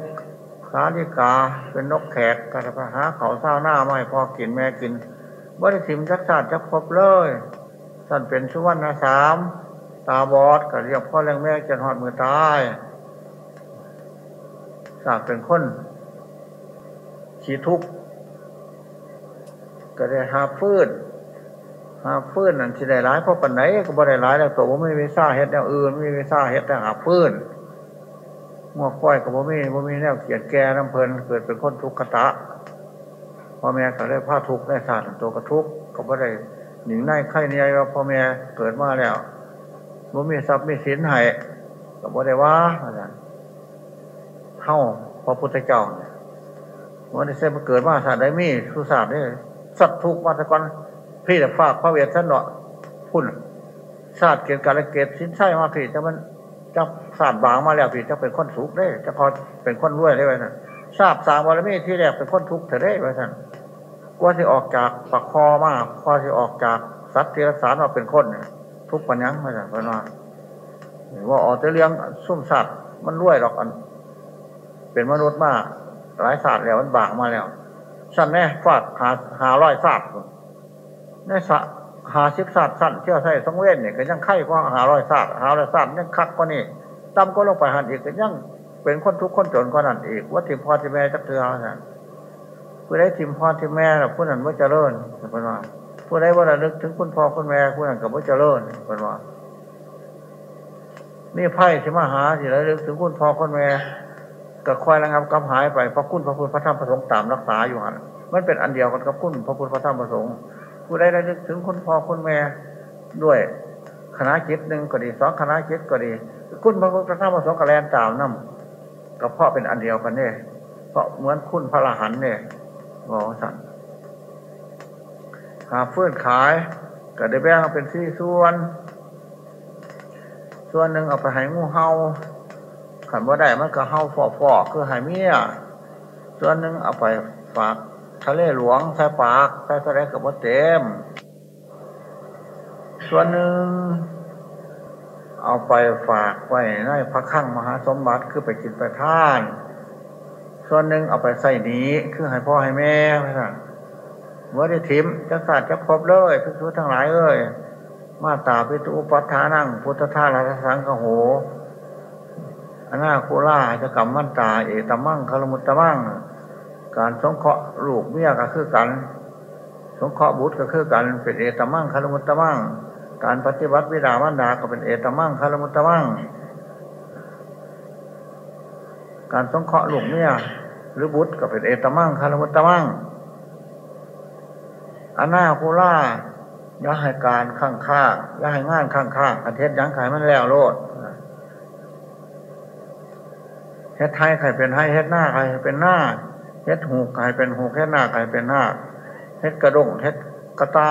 ขาลิกา เป็นนกแขกก็ได้มาหาเขาเศร้าหน้าไม่พอกินแม่กินบ่ได้ทิมจักศาสตร์จักพบเลยท่านเป็นสุวรรณสามตาบอดก็เรียกพ่อแรงแม่จะหอดมือตายสากเป็นคนขีทุกข์ ก็ได้หาฟื้นหาฟื้นนั่นที่ได้ร้ายเพราะปันไหนก็บ่ได้ร้ายแล้วตัวว่าไม่มีซ่าเฮ็ดแนวอื่นไม่มีซ่าเฮ็ดแต่หาฟื้นมั่วก้อยกับบ่มีบ่มีแนวเกียดแก่น้ำเพลินเกิดเป็นคนทุกขตะพ่อแม่ก็ได้ผ้าทุกข์ได้สารตัวกระทุกก็บ่ได้หนิงในไข่ในว่าพ่อแม่เกิดมาแล้วบ่มีทรัพย์มีสินให้ก็บ่ได้ว่าอาจารเท่าพระพุทธเจ้าเนี่ยวันที่เส้นมาเกิดมาศาสตร์ได้มีสุศาสตร์นี่ สัตว์ทุกมาตะกอนพี่แต่ฝากพระเวทท่านเนาะพุ่นศาสตร์เกี่ยวกับเกตสินใช่มาพี่จะมันจะศาสตร์บางมาแล้วพี่จะเป็นคนสุขได้จะพอเป็นคนรวยได้ไหมท่านทราบสามวารมีที่แรกเป็นคนทุกข์เถอะได้ไหมท่านกว่าที่ออกจากปากคอมากกว่าที่ออกจากสัตว์ที่รักษามาเป็นคนเนี่ยทุกปัญญังมาจากพนว่าว่าออกจะเลี้ยงสุ่มสัตว์มันรวยหรอกอัน เป็นมนุษย์มากหลายศาสตร์แล้วมันบากมาแล้ว สั้นแน่ฟาดหาหาร้อยศาสตร์ในสะหาสิบศาสตร์สั้นเที่ยวใส่ต้องเว้นเนี่ยก็ยังไข่กว่าหาร้อยศาสตร์หาร้อยศาสตร์ยังคักกว่านี่ตั้มก็ลงไปหันอีกก็ยังเป็นคนทุกคนจนกว่านั้นอีก ว่าทิมพ่อที่แม่จักเทือนะผู้ใดทิมพ่อที่แม่ผู้นั้นว่าเจริญเป็นว่าผู้ใดว่าระลึกถึงคุณพ่อคุณแม่ผู้นั้นกับว่าเจริญเป็นว่านี่ไพ่ที่มาหาที่ระลึกถึงคุณพ่อคุณแม่ก็คอยระงับกำหายไปพระคุณพระคุณพระธรรมพระสงฆ์ตามรักษาอยู่หัน มันเป็นอันเดียวกันกับคุณพระคุณพระธรรมพระสงฆ์ผู้ใดระลึกถึงคุณพ่อคุณแม่ด้วยคณะจิตหนึ่งก็ดีสองคณะจิตก็ดี คุณพระคุณพระธรรมพระสงฆ์กระแลนตามนั่ก็เพราะเป็นอันเดียวกันเนี่ยเพราะเหมือนคุณพระรหันเนี่ยบอกสั่นหาเฟื่อนขายก็ได้แบ่งเป็นที่ส่วน ส่วนหนึ่งเอาไปให้งูเห่าขันว่าได้มันก็เห่าฟอฟอคือหายเมียส่วนหนึ่งเอาไปฝาก ทะเลหลวงใส่ปากใส่ทะเลกับว่าเต็ม ส่วนหนึ่ง เอาไปฝากไว้ในพระข้างมหาสมบัติคือไปกินไปท่าน ส่วนหนึ่งเอาไปใส่นี้คือให้พ่อให้แม่พระท่านเมื่อได้ทิมจะศาสตร์จะครบเลยพิสุทั้งหลายเอ้ยมาตาพิทุปัฏฐานั่งพุทธทาราสังกโหอนาโคล่าจะกรรมมันตาเอตมั่งคารมุตตมั่ง การสงเคราะห์ลูกเมียก็คือกัน สงเคราะห์บุตรก็คือกันเป็นเอตมั่งคารมุตตมั่งการปฏิบัติวิดาวันดาก็เป็นเอตมั่งคารมุตตมั่งการสงเคราะห์ลูกเมียหรือบุตรก็เป็นเอตมั่งคารมุตตมั่งอานาโคล่าย่าให้การข้างข้าย่าให้งานข้างข้าอาเทศยังขายมันแล้วโลดเฮ็ดไทยใครเป็นไทยเฮ็ดหน้าใครเป็นหน้า เฮ็ดหูใครเป็นหูเฮ็ดหน้าใครเป็นหน้าเฮ็ดกระดงเฮ็ดกระตา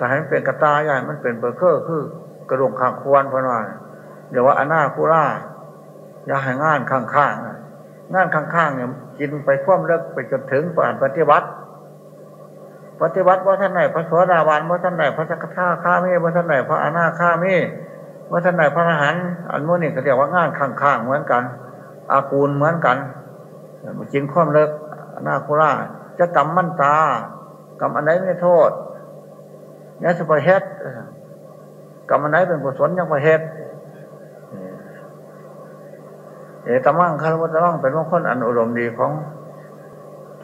กลายเป็นกระตาใหญ่มันเป็นเบอร์เกอร์คือกระดงข้างควรพนว่าเดี๋ยวว่าอนาคูล่าอย่าให้งานข้างข้างงานข้างข้างเนี่ยกินไปคว่ำเลิกไปจนถึงป่านปฏิบัติ ปฏิบัติว่าท่านไหนพระสวสดาบาลว่าท่านไหนพระสักทาข้ามีว่าท่านไหนพระอนาข้ามีว่าท่านไหนพระอรหันต์อันโมนี่ก็เรียกว่างานข้างๆเหมือนกัน อากูลเหมือนกันกินข้อมเลิก นาคุราจะกรรมมั่นตากรรมอันไหนไม่โทษยสุภเฮ็ดกรรมอันไหนเป็นกุศลยังประเฮ็ดเอตมั่งคารวตมั่งเป็นมงคลอันอุดมดีของ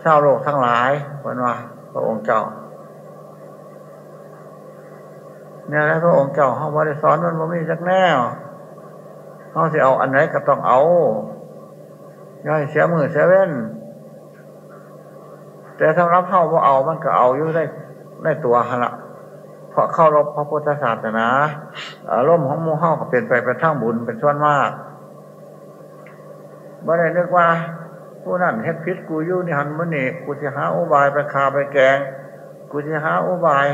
ชาวโลกทั้งหลายเป็นว่าพระองค์เจ้าเนี่ยแล้วพระองค์เจ้าเขาบริสอนมันบ่มีสักแนวเขาจะเอาอันไหนก็ต้องเอาย่อยเสียมือเสียเว้น แต่สำหรับเข้าว่าเอามันก็เอาอยู่ได้ได้ตัวฮะละเพราะเข้ารบพระพุทธศาสนาอารมณ์ของมูเข้าก็เปลี่ยนไปเป็นทั้งบุญเป็นส่วนมากบ่ได้นึกว่า ผู้นั่นเฮ็ดพิษกูยู่นี่หันมันนี่กูจะหาอุบายไปคาไปแกง กูจะหาอุบาย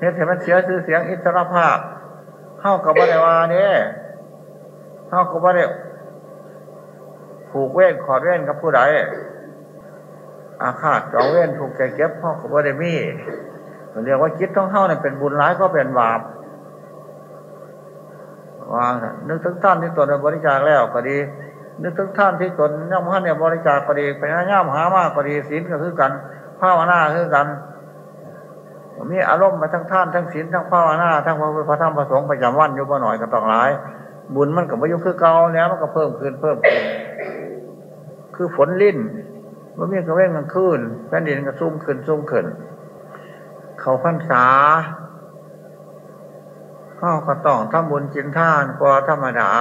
เฮ็ดให้มันเสียชื่อเสียงอิสรภาพเข้ากับบ่ได้ว่าเนี่ยเข้ากับบ่ได้ผูกเว้นขอดเว้นกับผู้ใด อาฆาตจองเว้นถูกใจเก็บพ่อกับบ่ได้มีเรียกว่าคิดต้องเข้าเนี่ยเป็นบุญร้ายก็เป็นบาปวางนึกถึงท่านที่ตนบริจาคแล้วก็ดี นึกถึงท่านที่ตนย่อมท่านเนี่ยบริจาคก็ดีไปย่ามหามากก็ดีศีลก็คือกันภาวนาคือกันมีอารมณ์มาทั้งท่านทั้งศีลทั้งภาวนาทั้งพระพุทธระธรรมพระสงฆ์ประจำวันอยู่บ่หน่อยก็ต้องหลาย บุญมันกับวายุคือเก่าแล้วมันก็เพิ่มขึ้นเพิ่มขึ้นคือฝนลิ้น มันมีกระเว้งกลางคืนแผ่นดินก็ซุ่มขึ้นซุ่มขึ้น เขาพันษาข้าก็ต้องทำบุญจินท่านกว่าธรรมดา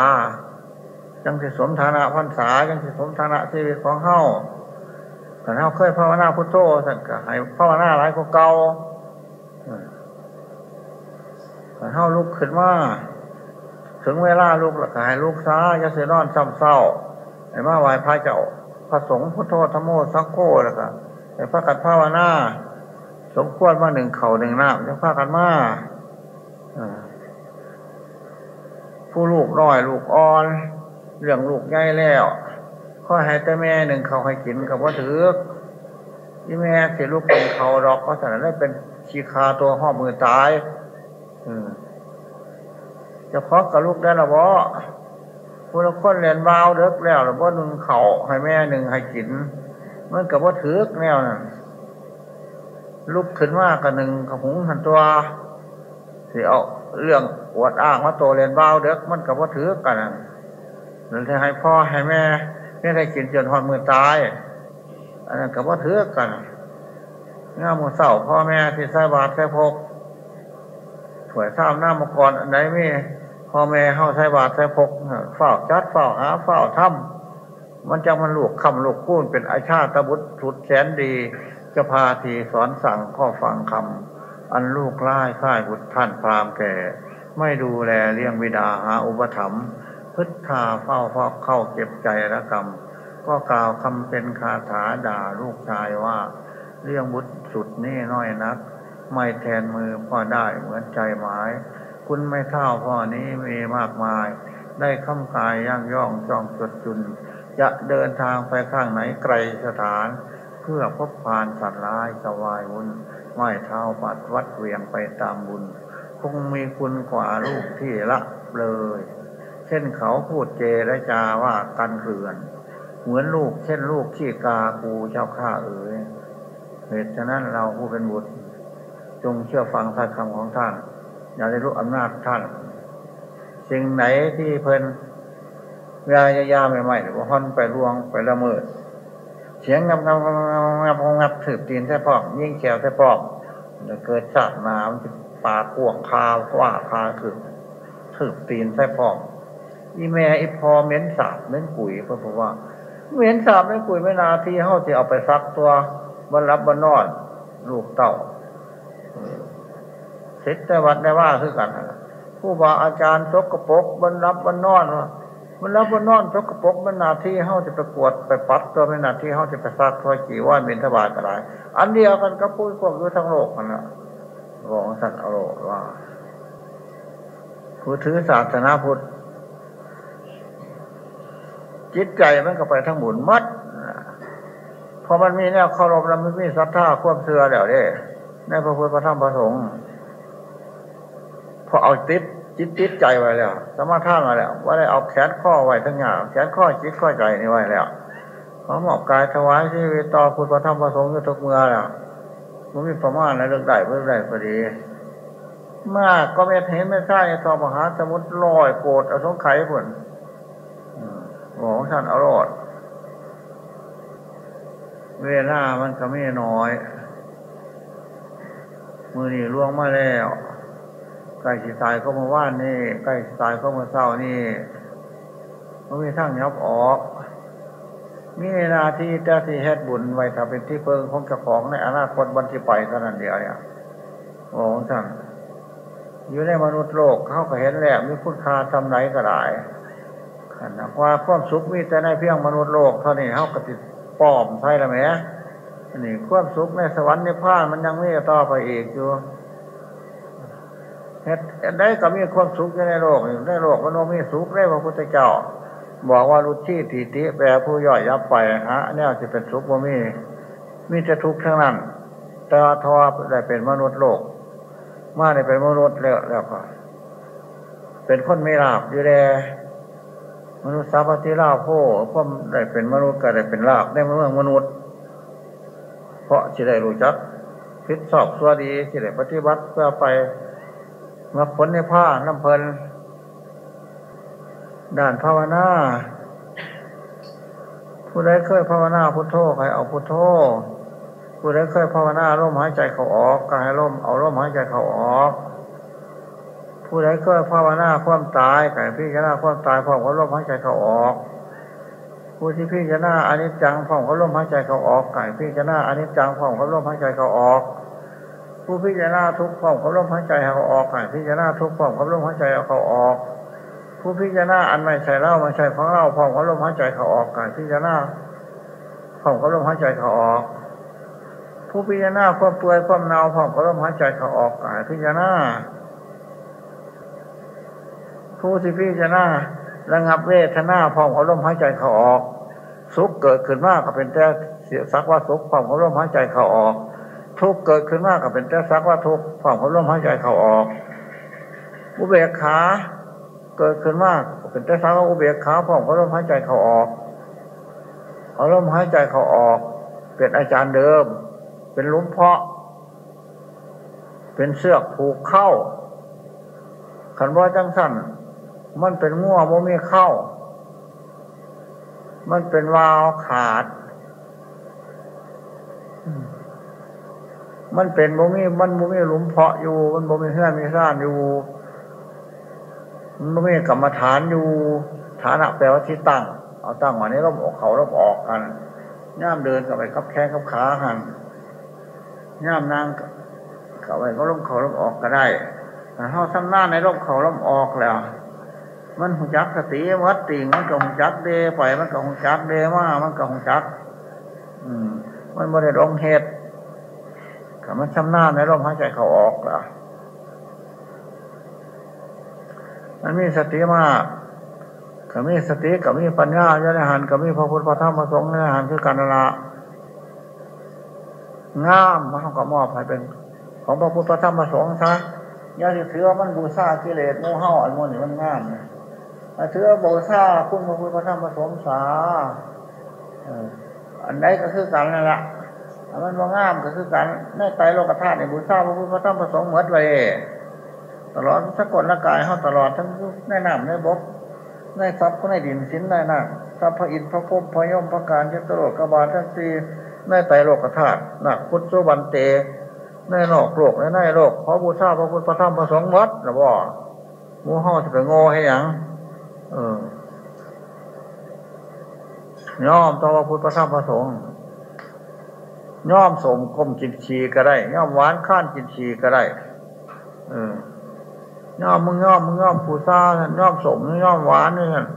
จังสิสมฐานะพันษาจังสิสมฐานะชีวิตของเฮาแต่เฮาเคยภาวนาพุทโธสั่นก็ให้ภาวนาหลายกว่าเก่าแต่เฮาลุกขึ้นมาถึงเวลาลุกแล้วก็ให้ลุกซ้ายาเสียนอนซ้ำเศร้าให้มาไหวพระเจ้า พระสงฆ์พุทโธธรรมโมสังโฆแล้วก็ให้พระกัดภาวนาสมควรมาหนึ่งเข่าหนึ่งหน้าจะพากันมาผู้ลูกน้อยลูกอ่อน เรื่องลูกใหญ่แล้วข้อให้แต่แม่หนึ่งเขาให้กินกับว่าถือที่แม่เสียลูกเป็นเขาดอกก็สั่นได้เป็นชีคาตัวห่อมือตายจะพาะกับลูกได้ละบ่ ผู้ละคนเรียนวาวเด็กแล้วหรือว่าหนึ่งเขาให้แม่หนึ่งให้กินมันกับว่าถือกแนวนั่นลุกขึ้นว่ากับหนึ่งกับหุงหันตัวสิเอาเรื่องอวดอ้างว่าโตเรียนวาวเด็กมันกับว่าถือกันหรือให้พ่อให้แม่ไม่ได้กินจนหอนมือตายอันนั้นกับว่าถือกันงามือเสาพ่อแม่ที่ใส่บาตรใส่พกถวยซ้ำหน้ามกรอันไหนมี พ่อแม่เข้าใส่บาตรใส่พกเฝ้าจัดเฝ้าหาเฝ้าทำมันจะมันลูกคำลูกคูนเป็นอาชาตบุตรสุดแสนดี จะพาทีสอนสั่งข้อฟังคำอันลูกไล่ค่ายบุตรท่านพรามแก่ ไม่ดูแลเลี้ยงวิดาหาอุปถัมภ์พึทธาเฝ้าพอกเข้าเก็บใจระกรรม ก็กล่าวคำเป็นคาถาด่าลูกชายว่า เรื่องบุตรสุดนี่น้อยนัก ไม่แทนมือพ่อได้เหมือนใจหมาย คุณไม่เท่าพ่อนี้มีมากมาย ได้คำกายย่างย่องจ้องจดจุน จะเดินทางไปข้างไหนไกลสถาน เพื่อพบผ่านสัตว์ร้ายสวายวุ่นไม่เท้าปัดวัดเวียงไปตามบุญ คงมีคุณกว่าลูกที่ละเลย เช่นเขาพูดเจรจาว่ากันเรือน เหมือนลูกเช่นลูกขี้กากูเจ้าข้าเอ๋ยเหตุฉะนั้นเราผู้เป็นบุตร จงเชื่อฟังถ้อยคำของท่าน อย่าได้รู้อำนาจท่าน สิ่งไหนที่เพลินยายายาใหม่ๆหรือว่าฮอนไปลวงไปละเมิด เสียงงับงับงับงับงับถืบตีนแท้ปอกยิ่งแขวแท้ปอกจะเกิดจากน้ำปากกวงคาวว่าคาถืบถืบตีนแท้ปอกอีแม่อีพอเม้นสาบเม้นกุยเพราะว่าเม้นสาบเม้นกุยไม่นาทีเขาจะเอาไปซักตัวบรรลับบรรนอนลูกเต่า เสร็จแต่วัดได้ว่าคือกันผู้บาอาจารย์ซกกระปกบรรลับบรรนอนบรรลับบรรนอนซกกระปกบรรนาที่เขาจะประกวดไปปัดตัวไม่นาที่เขาจะไปซักตัวจีว่าเป็นทบาทกระไรอันเดียวกันก็พูดพวกอยู่ทั้งโลกมันละบอกสัตว์อโลกว่า ผู้ถือศาสนาพุทธจิตใจมันก็ไปทั้งหมุนมัดพอมันมีแนวเคารพแล้วมันมีศรัทธาควบเสือเดี๋ยวนี้ในพระพุทธพระธรรมพระสงฆ์ พอเอาติดจิตติดใจไว้แล้ว สมาทานมาแล้ว ว่าได้เอาแขนข้อไว้ทั้งอย่างแขนข้อจิตข้อใจนี่ไว้แล้วเขาหมอบกายถวายที่ต่อคุณพระธรรมพระสงฆ์อยู่ทุกเมื่อแล้วมันมีประมาณในเรื่องใดเรื่อใดพอดี มากก็ไม่เห็นไม่ใช่ทอมหาสมุทรลอยโกรธอสงไขยผลของท่านอรอดเวลามันก็ไม่น้อย มือนี่ล่วงมาแล้ว ใกล้สิตายก็มาว่านนี่ใกล้สิตายก็มาเศร้านี่มันมีทั้งยับออก มีนาที่จะที่เฮ็ดบุญไว้ถ้าเป็นที่เพิงของเจ้าของในอนาคตวันที่ไปเท่านั้นเดียวเนี่ยโอ้ท่านอยู่ในมนุษย์โลกเขาก็เห็นแล้วมีคุณค่าทำไหนก็ได้ขนว่าความสุขมีแต่ในเพียงมนุษย์โลกเท่านี้เขาก็ติดป้อมใช่ละไหมนี่ความสุขในสวรรค์ในพานมันยังไม่ต่อไปอีกอยู่ เฮ็ดได้ก็มีความสุขในโลกในโลกมันมีสุขได้พระพุทธเจ้า บอกว่ารุชีทีติแปลผู้ย่อยยับไปฮะเนี่ยจะเป็นสุขบ่มีมีจะทุกข์ทั้งนั้น แต่ทอได้เป็นมนุษย์โลก มาได้เป็นมนุษย์แล้วแล้วก็ เป็นคนไม่ลาบอยู่แลมนุษย์สาปฏิลาโพก็ได้เป็นมนุษย์ก็ได้เป็นลาบได้เมื่อมนุษย์ เพราะจะได้รู้จักพิษสอบสัวดีที่ได้ปฏิบัติเพื่อไป มาผลในผ้าน้ำเพลินด่านภาวนาผู้ใดเคยภาวนาพุทโธใครเอาพุทโธผู้ใดเคยภาวนาร่มหายใจเขาออกกายร่มเอาร่มหายใจเขาออก ผู้ใดเคยภาวนาความตายไก่พี่จนาความตายพร้อมกับร่มหายใจเขาออก ผู้ที่พี่จนาอนิจจังพร้อมกับร่มหายใจเขาออกไก่พี่จนาอนิจจังพร้อมกับร่มหายใจเขาออก ผู้พิจารณาทุกข์พร้อมกับลมหายใจเขาออกพิจารณาทุกข์พร้อมกับลมหายใจเขาออก ผู้พิจารณาอันไม่ใช่เล่าไม่ใช่ของเล่าพร้อมกับลมหายใจเขาออกการพิจารณาพร้อมกับลมหายใจเขาออก ผู้พิจารณาความเปื่อยความเน่าพร้อมกับลมหายใจเขาออกการพิจารณาผู้ที่พิจารณาระงับเวทนาพร้อมกับลมหายใจเขาออกสุขเกิดขึ้นมากก็เป็นแต่เสียสักว่าสุขพร้อมกับลมหายใจเขาออก ทุกเกิดขึ้นมากกับเป็นแต่ซักว่าทุกความเขาลมหายใจเขาออก อุเบกขาเกิดขึ้นมากเป็นแต่ซักว่าอุเบกขาความเขาลมหายใจเขาออกเอาลมหายใจเขาออก เป็นอาจารย์เดิม เป็นลุมเพาะ เป็นเสือกผูกเข้าขันว่าจังสั่นมันเป็นง่วโมมีเข้า มันเป็นวาวขาดมั มันเป็นบ่มีมันบ่มีหลุมเพาะอยู่ มันบ่มีเฮือนมีซ่านอยู่ มันบ่มีกรรมฐานอยู่ ฐานะแปลว่าที่ตั้ง เอาตั้งมานี้เราออกเขาเราออกกันย่ามเดินกับไปกับแข้งกับขาหันย่ามนั่งเขาไปก็ล้มเขาล้มออกก็ได้แต่เท่าทำหน้าในล้มเขาล้มออกแล้ว มันหงจักสติวัดติงมันก็หงจักเดไปมันก็หงจักเดมามันก็หงจัก อืม มันไม่ได้ลงเหตุ ถ้ามันชำนาญในลมหายใจเขาออกล่ะ มันมีสติมากก็มีสติก็มีปัญญาญาณหันก็มีพระพุทธพระธรรมพระสงฆ์ญาณหันคือการละงามมาเขาก็มอบให้เป็น ของพระพุทธพระธรรมพระสงฆ์ซะอย่าถือว่ามันบูชากิเลสโมเฮาอันมันนี่มันงามถือว่าบูชาคุณพระพุทธพระธรรมพระสงฆ์สาอันใดก็คือกันนั่นแหละ มันว่างามก็คือกันในไตโลกธาตุในบูชาพระพุทธพระธรรมพระสงฆ์เหมือนไว้ตลอดสกลร่างกายเฮาตลอดทั้งในน้ำในบกในทรัพย์ก็ในดินสินในน้ำทรัพย์พระอินทร์พระพุทธพระยมพระการเจตโลกกบาลทั้งสี่ในไตโลกธาตุนักพุทธวันเตในนอกโลกในในโลกขอบูชาพระพุทธพระธรรมพระสงฆ์วัดนะบ่มูห่อจะไปโง่ให้ยังเออย่อมต่อพระพุทธพระธรรมพระสงฆ์ ย่อมสมคมจิตชีก็ได้ย่อมหวานข้านจิตชีก็ได้เออย่อมมึงย่อมมึงย่อมผู้ซาย่อมสมย่อมหวานนี่ท่าน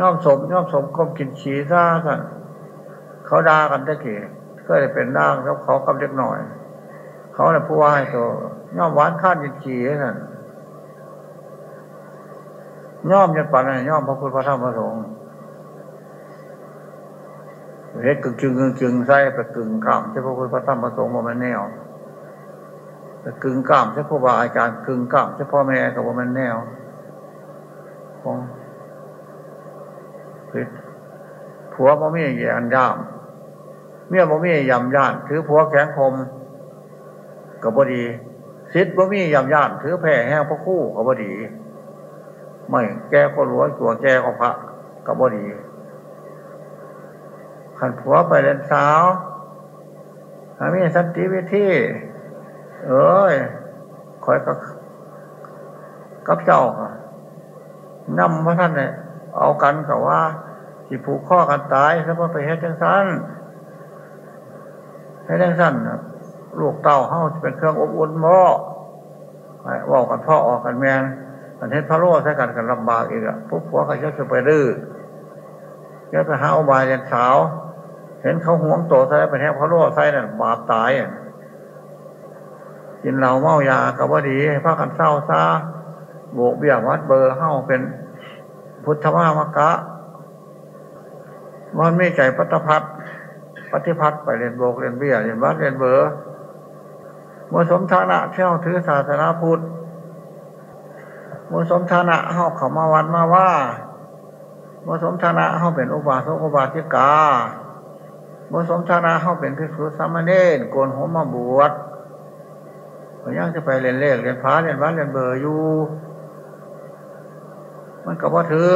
ย่อมสมย่อมสมคมจิตชีซาท่านเขาด่ากันตะกี้ก็ได้เป็นด่างแล้วเขากำเล็กหน่อย เขาเนี่ยผู้ว่าให้ตัวย่อมหวานข้านจิตชีนั่นย่อมยันปันย่อมพระพุทธพระธรรมพระสงฆ์ เฮ็ดกึ่งจึงกึ่งจึงใส่ไปกึ่งกล้ามใช่พระพุทธพระธรรมพระสงฆ์ว่ามันแนวไปกึ่งกล้ามใช่ครูบาอาจารย์กึ่งกล้ามใช่พ่อแม่กับว่ามันแนวของผิดผัวบ่มีแยนย่ามเมียบ่มียำย่าน ถือผัวแข็งคมกับบดีซิดบ่มียำย่าน ถือแผ่แห้งพระคู่กับบดี ไม่แกก็รวยตัวแกก็พระกับบดี ขันผัวไปเล่นสาวหามีสันติวิธีเอ้ยคอยกับกับเจ้านำพระท่านเนี่ยเอากันกับว่าสิผูกข้อกันตายแล้วก็ไปเฮ็ดจังสั้นให้จังสั้นลูกเต้าเฮาเป็นเครื่องอบอุ่นหม้อว่ากันพ่อออกกันแมนอันเฮ็ดพระโลใช้กันกันลำบากอีกอะพวกผัวเขาจะไปดื้อจะไปหาอบายเรียนสาว เห็นเขาห่วงโตใส่ไปแทบพระโลใส่นั่นบาปตายอะกินเหล้าเมายากับว่าดีพากันเศร้าซาโบกเบี้ยวัดเบอร์เข้าเป็นพุทธมามกะมันไม่ใจปัตพัดปฏิพัดไปเรียนโบกเรียนเบี้ยเรียนวัดเรียนเบอร์มสมฐานะเที่ยวถือศาสนาพุทธมสมฐานะเฮาเขามาวันมาว่า มสมฐานะเฮาเป็นอุบาสกอุบาสิกา มสมฐานะเฮาเป็นภิกษุสามเณรโกนหัวมาบวชก็ยังจะไปเรียนเลขเรียนพาเรียนวัดเรียนเบอร์อยู่ มันก็ว่าถือ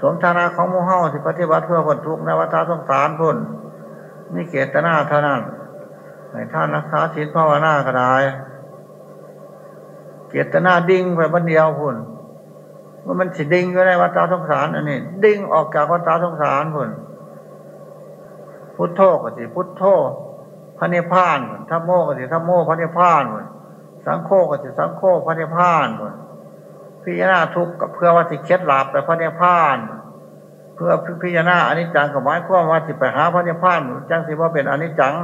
สมฐานะของมูเฮาที่ปฏิบัติเพื่อผลทุกข์ในวัฏสงสารพ้นมีเกตนาเท่านั้นในท่านรักษาศีลภาวนาก็ได้เกตนาดิ่งไปบันเดียวพุ่นว่ามันสิดิ่งอยู่ในวัฏสงสารอันนี้ ดิ่งออกจากวัฏสงสารพุ่น พุทโธก็สิพุทโธพระนิพพานธรรมโมก็สิธรรมโมพระนิพพานสังโฆก็สิสังโฆพระนิพพานพิจารณาทุกข์กับเพื่อว่าสิเคล็ดลับแต่พระนิพพานเพื่อพิจารณาอนิจจังกับหมายความว่าสิไปหาพระนิพพานจังสิว่าเป็นอนิจจัง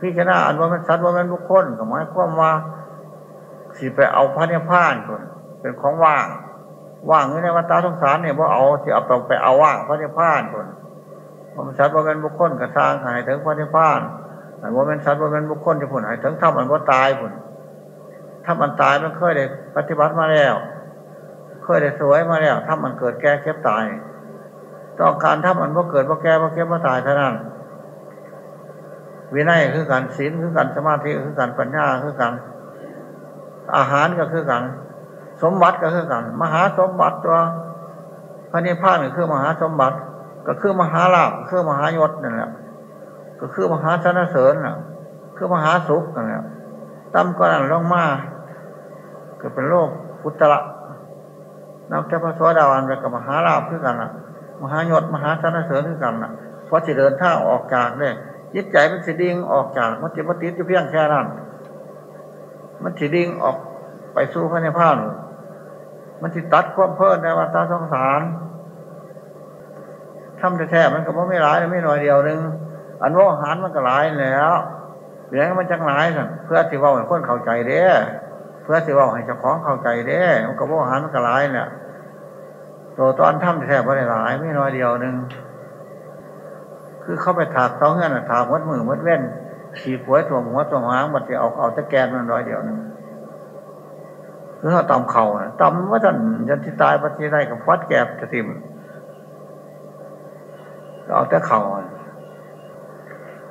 พิจารณาอันว่ามันสัตว์ว่ามันบุคคลกับหมายความว่าสิไปเอาพระนิพพานเป็นของว่าง ว่างอยู่ในวัฏสงสารเนี่ยว่าเอาสิเอาไปเอาว่างพระนิพพานคน มันสัตว์ว่าเป็นบุคคลกระทางหายถึงพระนิพพานอันว่าเป็นสัตว์ว่าเป็นบุคคลจะผลหายถึงถ้ามันว่าตายผลถ้ามันตายมันเคยได้ปฏิบัติมาแล้ว เคยได้สวยมาแล้วถ้ามันเกิดแก่เก็บตายต้องการถ้ามันว่าเกิดว่าแก่ว่าเก็บว่าตายเท่านั้นวินัยคือการศีลคือการสมาธิคือการปัญญาคือการอาหารก็คือกัน สมบัติก็คือกัน มหาสมบัติตัวพระนิพพานก็คือมหาสมบัติ ก็คือมหาลาภคือมหายศนั่นแหละก็คือมหาชนะเสริญน่ะ คือมหาสุขนั่นแหละตั้มก็นั่นลงมาก็เป็นโลกพุทธละนับแต่พระสวัสดาวันไปกับมหาลาภคือกันน่ะ มหายศมหาชนะเสริญคือกันน่ะเพราะจะเดินท่าออกจากเนี่ยจิตใจมันสิดิ่งออกจากมันจิตมติดอยู่เพียงแค่นั้นมันสิดิ่งออกไปสู่พระนิพพานมันสิตัดความเพิ่มในวัฏสงสาร ทำแท้ๆมันก็ไม่ร้ายไม่น้อยเดียวนึงอันว่าอาหารมันก็หลายแล้วเลี้ยงมันจังหลายสั่เพื่อที่ว่าให้คนเข้าใจเด้เพื่อที่ว่าให้เจ้าของเข้าใจเด้มันก็ว่าอาหารมันก็หลายเนี่ยตัวตอนทำแท้ๆม่ได้หลายไม่น้อยเดียวนึงคือเข้าไปถากเต้าเงื่อนถากวัดมือวัดเว้นขี่ขวยตัวหัวตัวหางมันจะเอาเอาตะแกนมันร้อยเดียวนึงคือเขาตำเข่าตำว่าท่านยันที่ตายปฏิได้กับฟัดแกบจะติม เอาแต่เข่า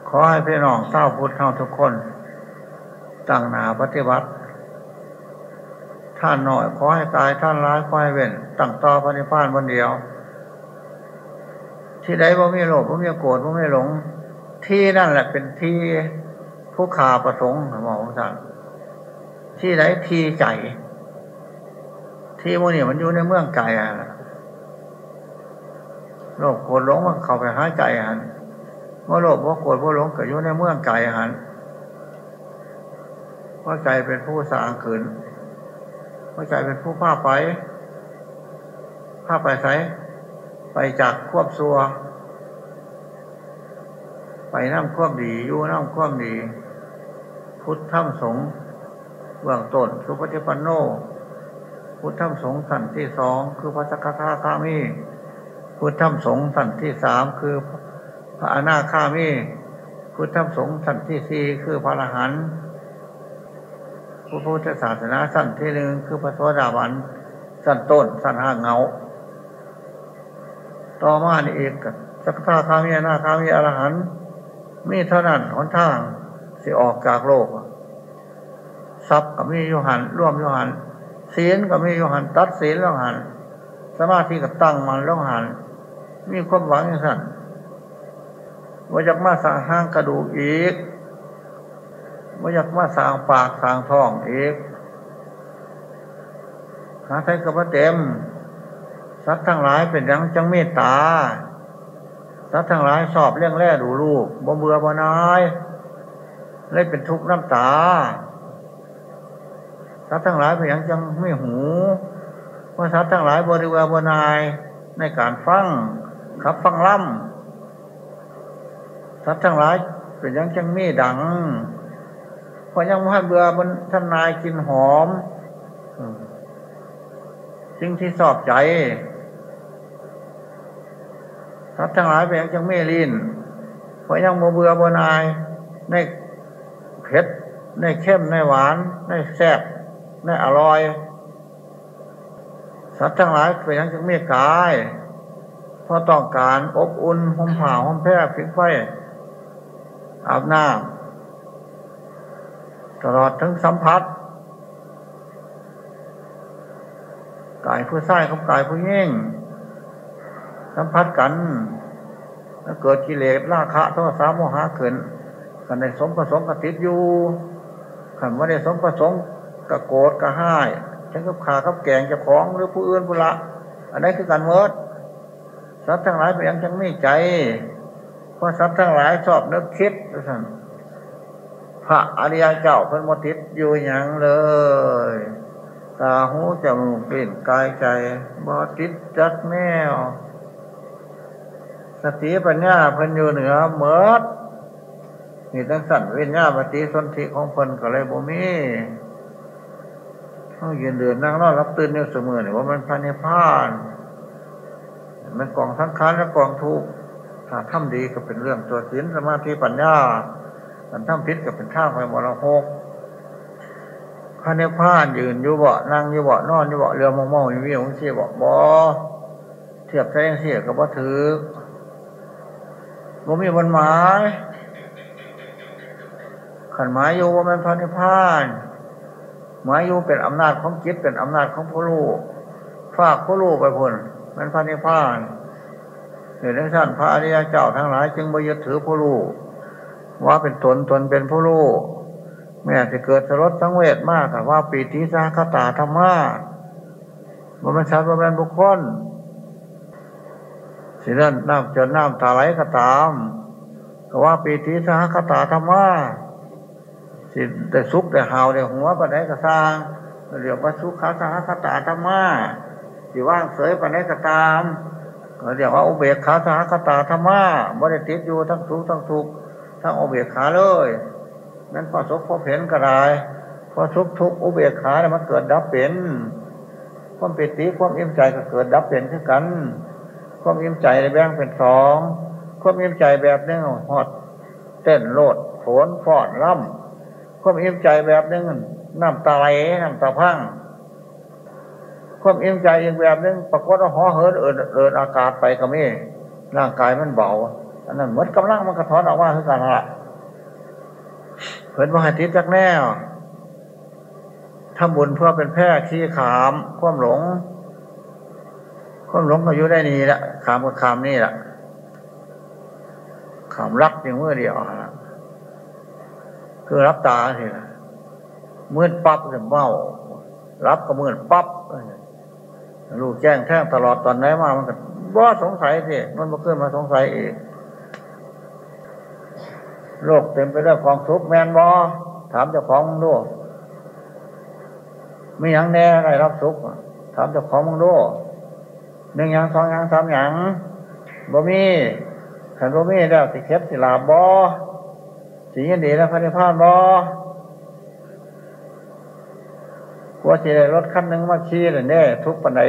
ขอให้พี่น้องเศร้าพุทธเท่าทุกคนตั้งหนาปฏิบัติท่านหน่อยขอให้ตายท่านร้ายขอให้เว้นตั้งต่อพระนิพพานวันเดียว ที่ใดว่ามีโลภว่ามีโกรธว่ามีหลง ที่นั่นแหละเป็นที่ผู้ขาประสงค์หมอของท่านที่ไหนที่ใจ ที่โมนี่มันอยู่ในเมืองไกลอะ โลภโกรธหลงมันเข้าไปหาใจอะเมื่อโลภว่าโกรธว่าหลงเกิดอยู่ในเมืองไกลอะว่าใจเป็นผู้สร้างขืนว่าใจเป็นผู้ผ้าไปผ้าไปใสไปจากควบซัวไปน้ำควบดีอยู่น้ำควบดี พุทธธรรมสงฆ์เบื้องต้นสุปฏิปันโน พุทธธรรมสงฆ์สันที่สองคือพระสกทาคามี พุทธธรรมสงฆ์สันที่สามคือพระอนาคามีพุทธธรรมสงฆ์สันที่สี่คือพระอรหันต์พระพุทธศาสนาสั้นที่หนึ่งคือพระโสดาบันสั้นต้นสั้นห้าเงา ต่อมานี่เอกสักทาคามีนาคามีอรหันต์มีเท่านั้นหนทางสิออกจากโลกทรัพย์ก็มีโยหันร่วมโยหันศีลก็มีโยหันตัดศีลโยหันสมาธิก็ตั้งมันโยหัน มีความหวังอย่างสั้นว่าอยากมาสร้างห้างกระดูกอีกว่าอยากมาสร้างปากสร้างท้องอีกหาไทยกับเต็มสัตว์ทั้งหลายเป็นยังจังเมตตาสัตว์ทั้งหลายสอบเรื่องแร่ดูลูกบ่เบื่อบ่นายเลยเป็นทุกข์น้ำตาสัตว์ทั้งหลายเป็นยังจังไม่หูว่าสัตว์ทั้งหลายบริวารบนายในการฟัง ขับฟังล่ำสัตว์ทั้งหลายเป็นยังจังมีดังเพราะยังว่าเบื่อบนท่านนายกินหอมสิ่งที่สอบใจสัตว์ทั้งหลายเป็นยังจังม่ลินเพราะยังโมเบื่อบนายในเผ็ดในเข้มในหวานในแซ่บในอร่อยสัตว์ทั้งหลายเป็นยังจึงมีกาย เพราะต้องการอบอุ่นห่มผ้าห่มแพร่ผิงไฟอาบน้ำตลอดทั้งสัมผัสกายผู้ใส่กับกายผู้ยิ่งสัมผัสกัน แล้วเกิดกิเลสราคะโทษสามโมหะเกินกันในสมประสงค์กติดอยู่ขันว่าในสมประสงค์กะโกรธกะห้ายฉันกับขากับแกงจะของหรือผู้อื่นผู้ละ อันนี้คือการเมิด ทรัพย์ทั้งหลายเป็นยังจังไม่ใจ เพราะทรัพย์ทั้งหลายชอบนึกคิดท่านพระอริยเจ้าเพิ่นมติดอยู่อย่างเลย ตาหูจมูกลิ่นกายใจบอติดจัดแมว สติปัญญาเพิ่นอยู่เหนือเมิดนี่ตั้งสั่นเวียนญาปฏิสนธิของเพิ่นก็เลยบ่มีต้องยืนเดินนั่งนอนรับตื่นเนี่ยเสมอเนี่ยว่ามันพันในพาน มันกองทั้งค้านและกองทุกถ้าทำดีก็เป็นเรื่องตัวศีลสมาธิปัญญาถ้าทำพิษก็เป็นท่าไปมรหกพันในพานยืนอยู่เบานั่งอยู่เบานอนอยู่เบาเรือมองมองอยู่วิ่งเสียบอกบอเทียบใจเสียกับว่าถือบ่มีบนหมายขันหมายอยู่ว่ามันพันในพานหมายอยู่เป็นอำนาจของจิตเป็นอำนาจของผู้รู้ฝากผู้รู้ไปพ้น มันพระนิพพานเหตุนั้นท่านพระอริยเจ้าทั้งหลาย จึงไม่ยึดถือผู้รู้ว่าเป็นตนตนเป็นผู้รู้แม้จะเกิดสลดสังเวชมากแต่ว่าปีติสาคตาธรรมะมันเป็นชัดว่าเป็นบุคคลสินั้นน้ำจนน้ำตาไหลก็ตามก็ว่าปีติสาคตาธรรมะสิแต่สุขแต่หาวแต่หัวปะไหนกระซางเรียกว่าสุขขาสาคตาธรรมะ สิว่างเสยปะไหนก็ตามเรียกว่าอุเบกขาสาคตาธรรมะบ่ได้ติดอยู่ทั้งสุขทั้งทุกทั้งอุเบกขาเลยนั้นพอสุขพอเห็นก็ได้พอสุขทุกอุเบกขาเนี่ยมันเกิดดับเป็นความปิติความอิ่มใจก็เกิดดับเป็นขึ้นกัน ความอิ่มใจแบ่งเป็นสองความอิ่มใจแบบนึงหอด เต้นโลดโผนฟอดล่ำความอิ่มใจแบบนึงน้ำตาไหลน้ำตาพัง ความเอ็มใจเอีกแบบนึงปรากฏว่าห่อเหินเอินเอินอากาศไปก็มีร่างกายมันเบาอันนั้นเหมือนกำลังมันกระท้อนออกมาคือกันละเพิ่นว่าให้ติดจักแน่ทำบุญเพื่อเป็นแพร่ขี้ขามความหลงความหลงก็อยู่ได้นี่ละขามกับขามนี่ละขามรักอย่างเมื่อเดียวคือรับตาสิมืดปั๊บจะเมารับก็มืดปั๊บ ลูกแจ้งแท่งตลอดตอนไหนมามันก็บ่สงสัยสิมันมาขึ้นมาสงสัยอีกโลกเต็มไปด้วยความทุกข์แมนบอถามเจ้าของมึงดูไม่ยังแน่ได้รับสุขถามเจ้าของมึงดูหนึ่งอย่างสองอย่างสามอย่างบ่มีขันบ่มีแล้วสิเข็บสิลาบอสียินดีแล้วพระนิพพานบอ กลัวสิได้รถคันหนึ่งมาขี่เลยเนี่ยทุกปันไหน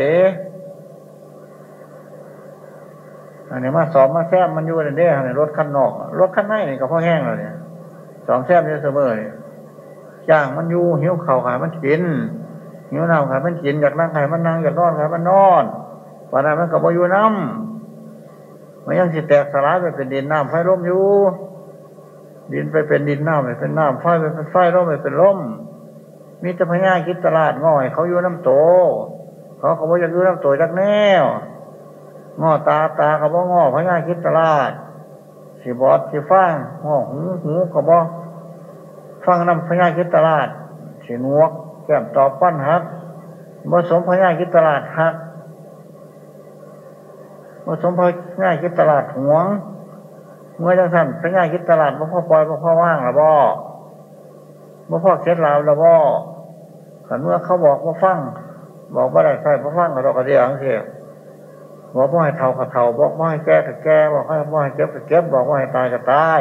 อันนี้มาสอบมาแซมมันอยู่เลยเนี่ยรถคันนอก รถคันในนี่ก็พอแห้งแล้วเนี่ยสองแซมอยู่เสมอเนี่ยย่างมันอยู่หิวเข่าขายมันกินหิวน้ำขายมันกินอยากนั่งขายมันนั่งอยากนอนขายมันนอนวันนั้นมันก็บอยู่น้ำมันยังสิแตกสลายไปเป็นดินน้ำไฟร่มอยู่ดินไปเป็นดินน้ำไปเป็นน้ำไฟไปเป็นไฟร่มไปเป็นร่มม แต่พญาคิดตลาดง่อย เขาอยู่น้ำโต เขาเขาบอกอยากอยู่น้ำโตจากแนวง้อตาตาเขาบอกง้อพญาคิดตลาดสีบอดสีฟ้างง้อหูหูเขาบอกฟังน้ำพญาคิดตลาดสีนวกแก้มตอบปั้นฮักผสมพญาคิดตลาดฮักผสมพญาคิดตลาดหวง เมื่อจังสันพญาคิดตลาดบ่พ่อปล่อยบ่พ่อว่างหรือบ่บ่พ่อเคล็ดลาวหรือบ่ ขันเมื่อเขาบอกว่าฟัง บอกว่าได้ใช่พระฟังกับเรากระเดียงเสียบอกว่าให้เท่ากับเท่าบอกว่าให้แก้กับแก้บอกให้ว่าให้เจ็บกับเจ็บบอกว่าให้ตายกับตาย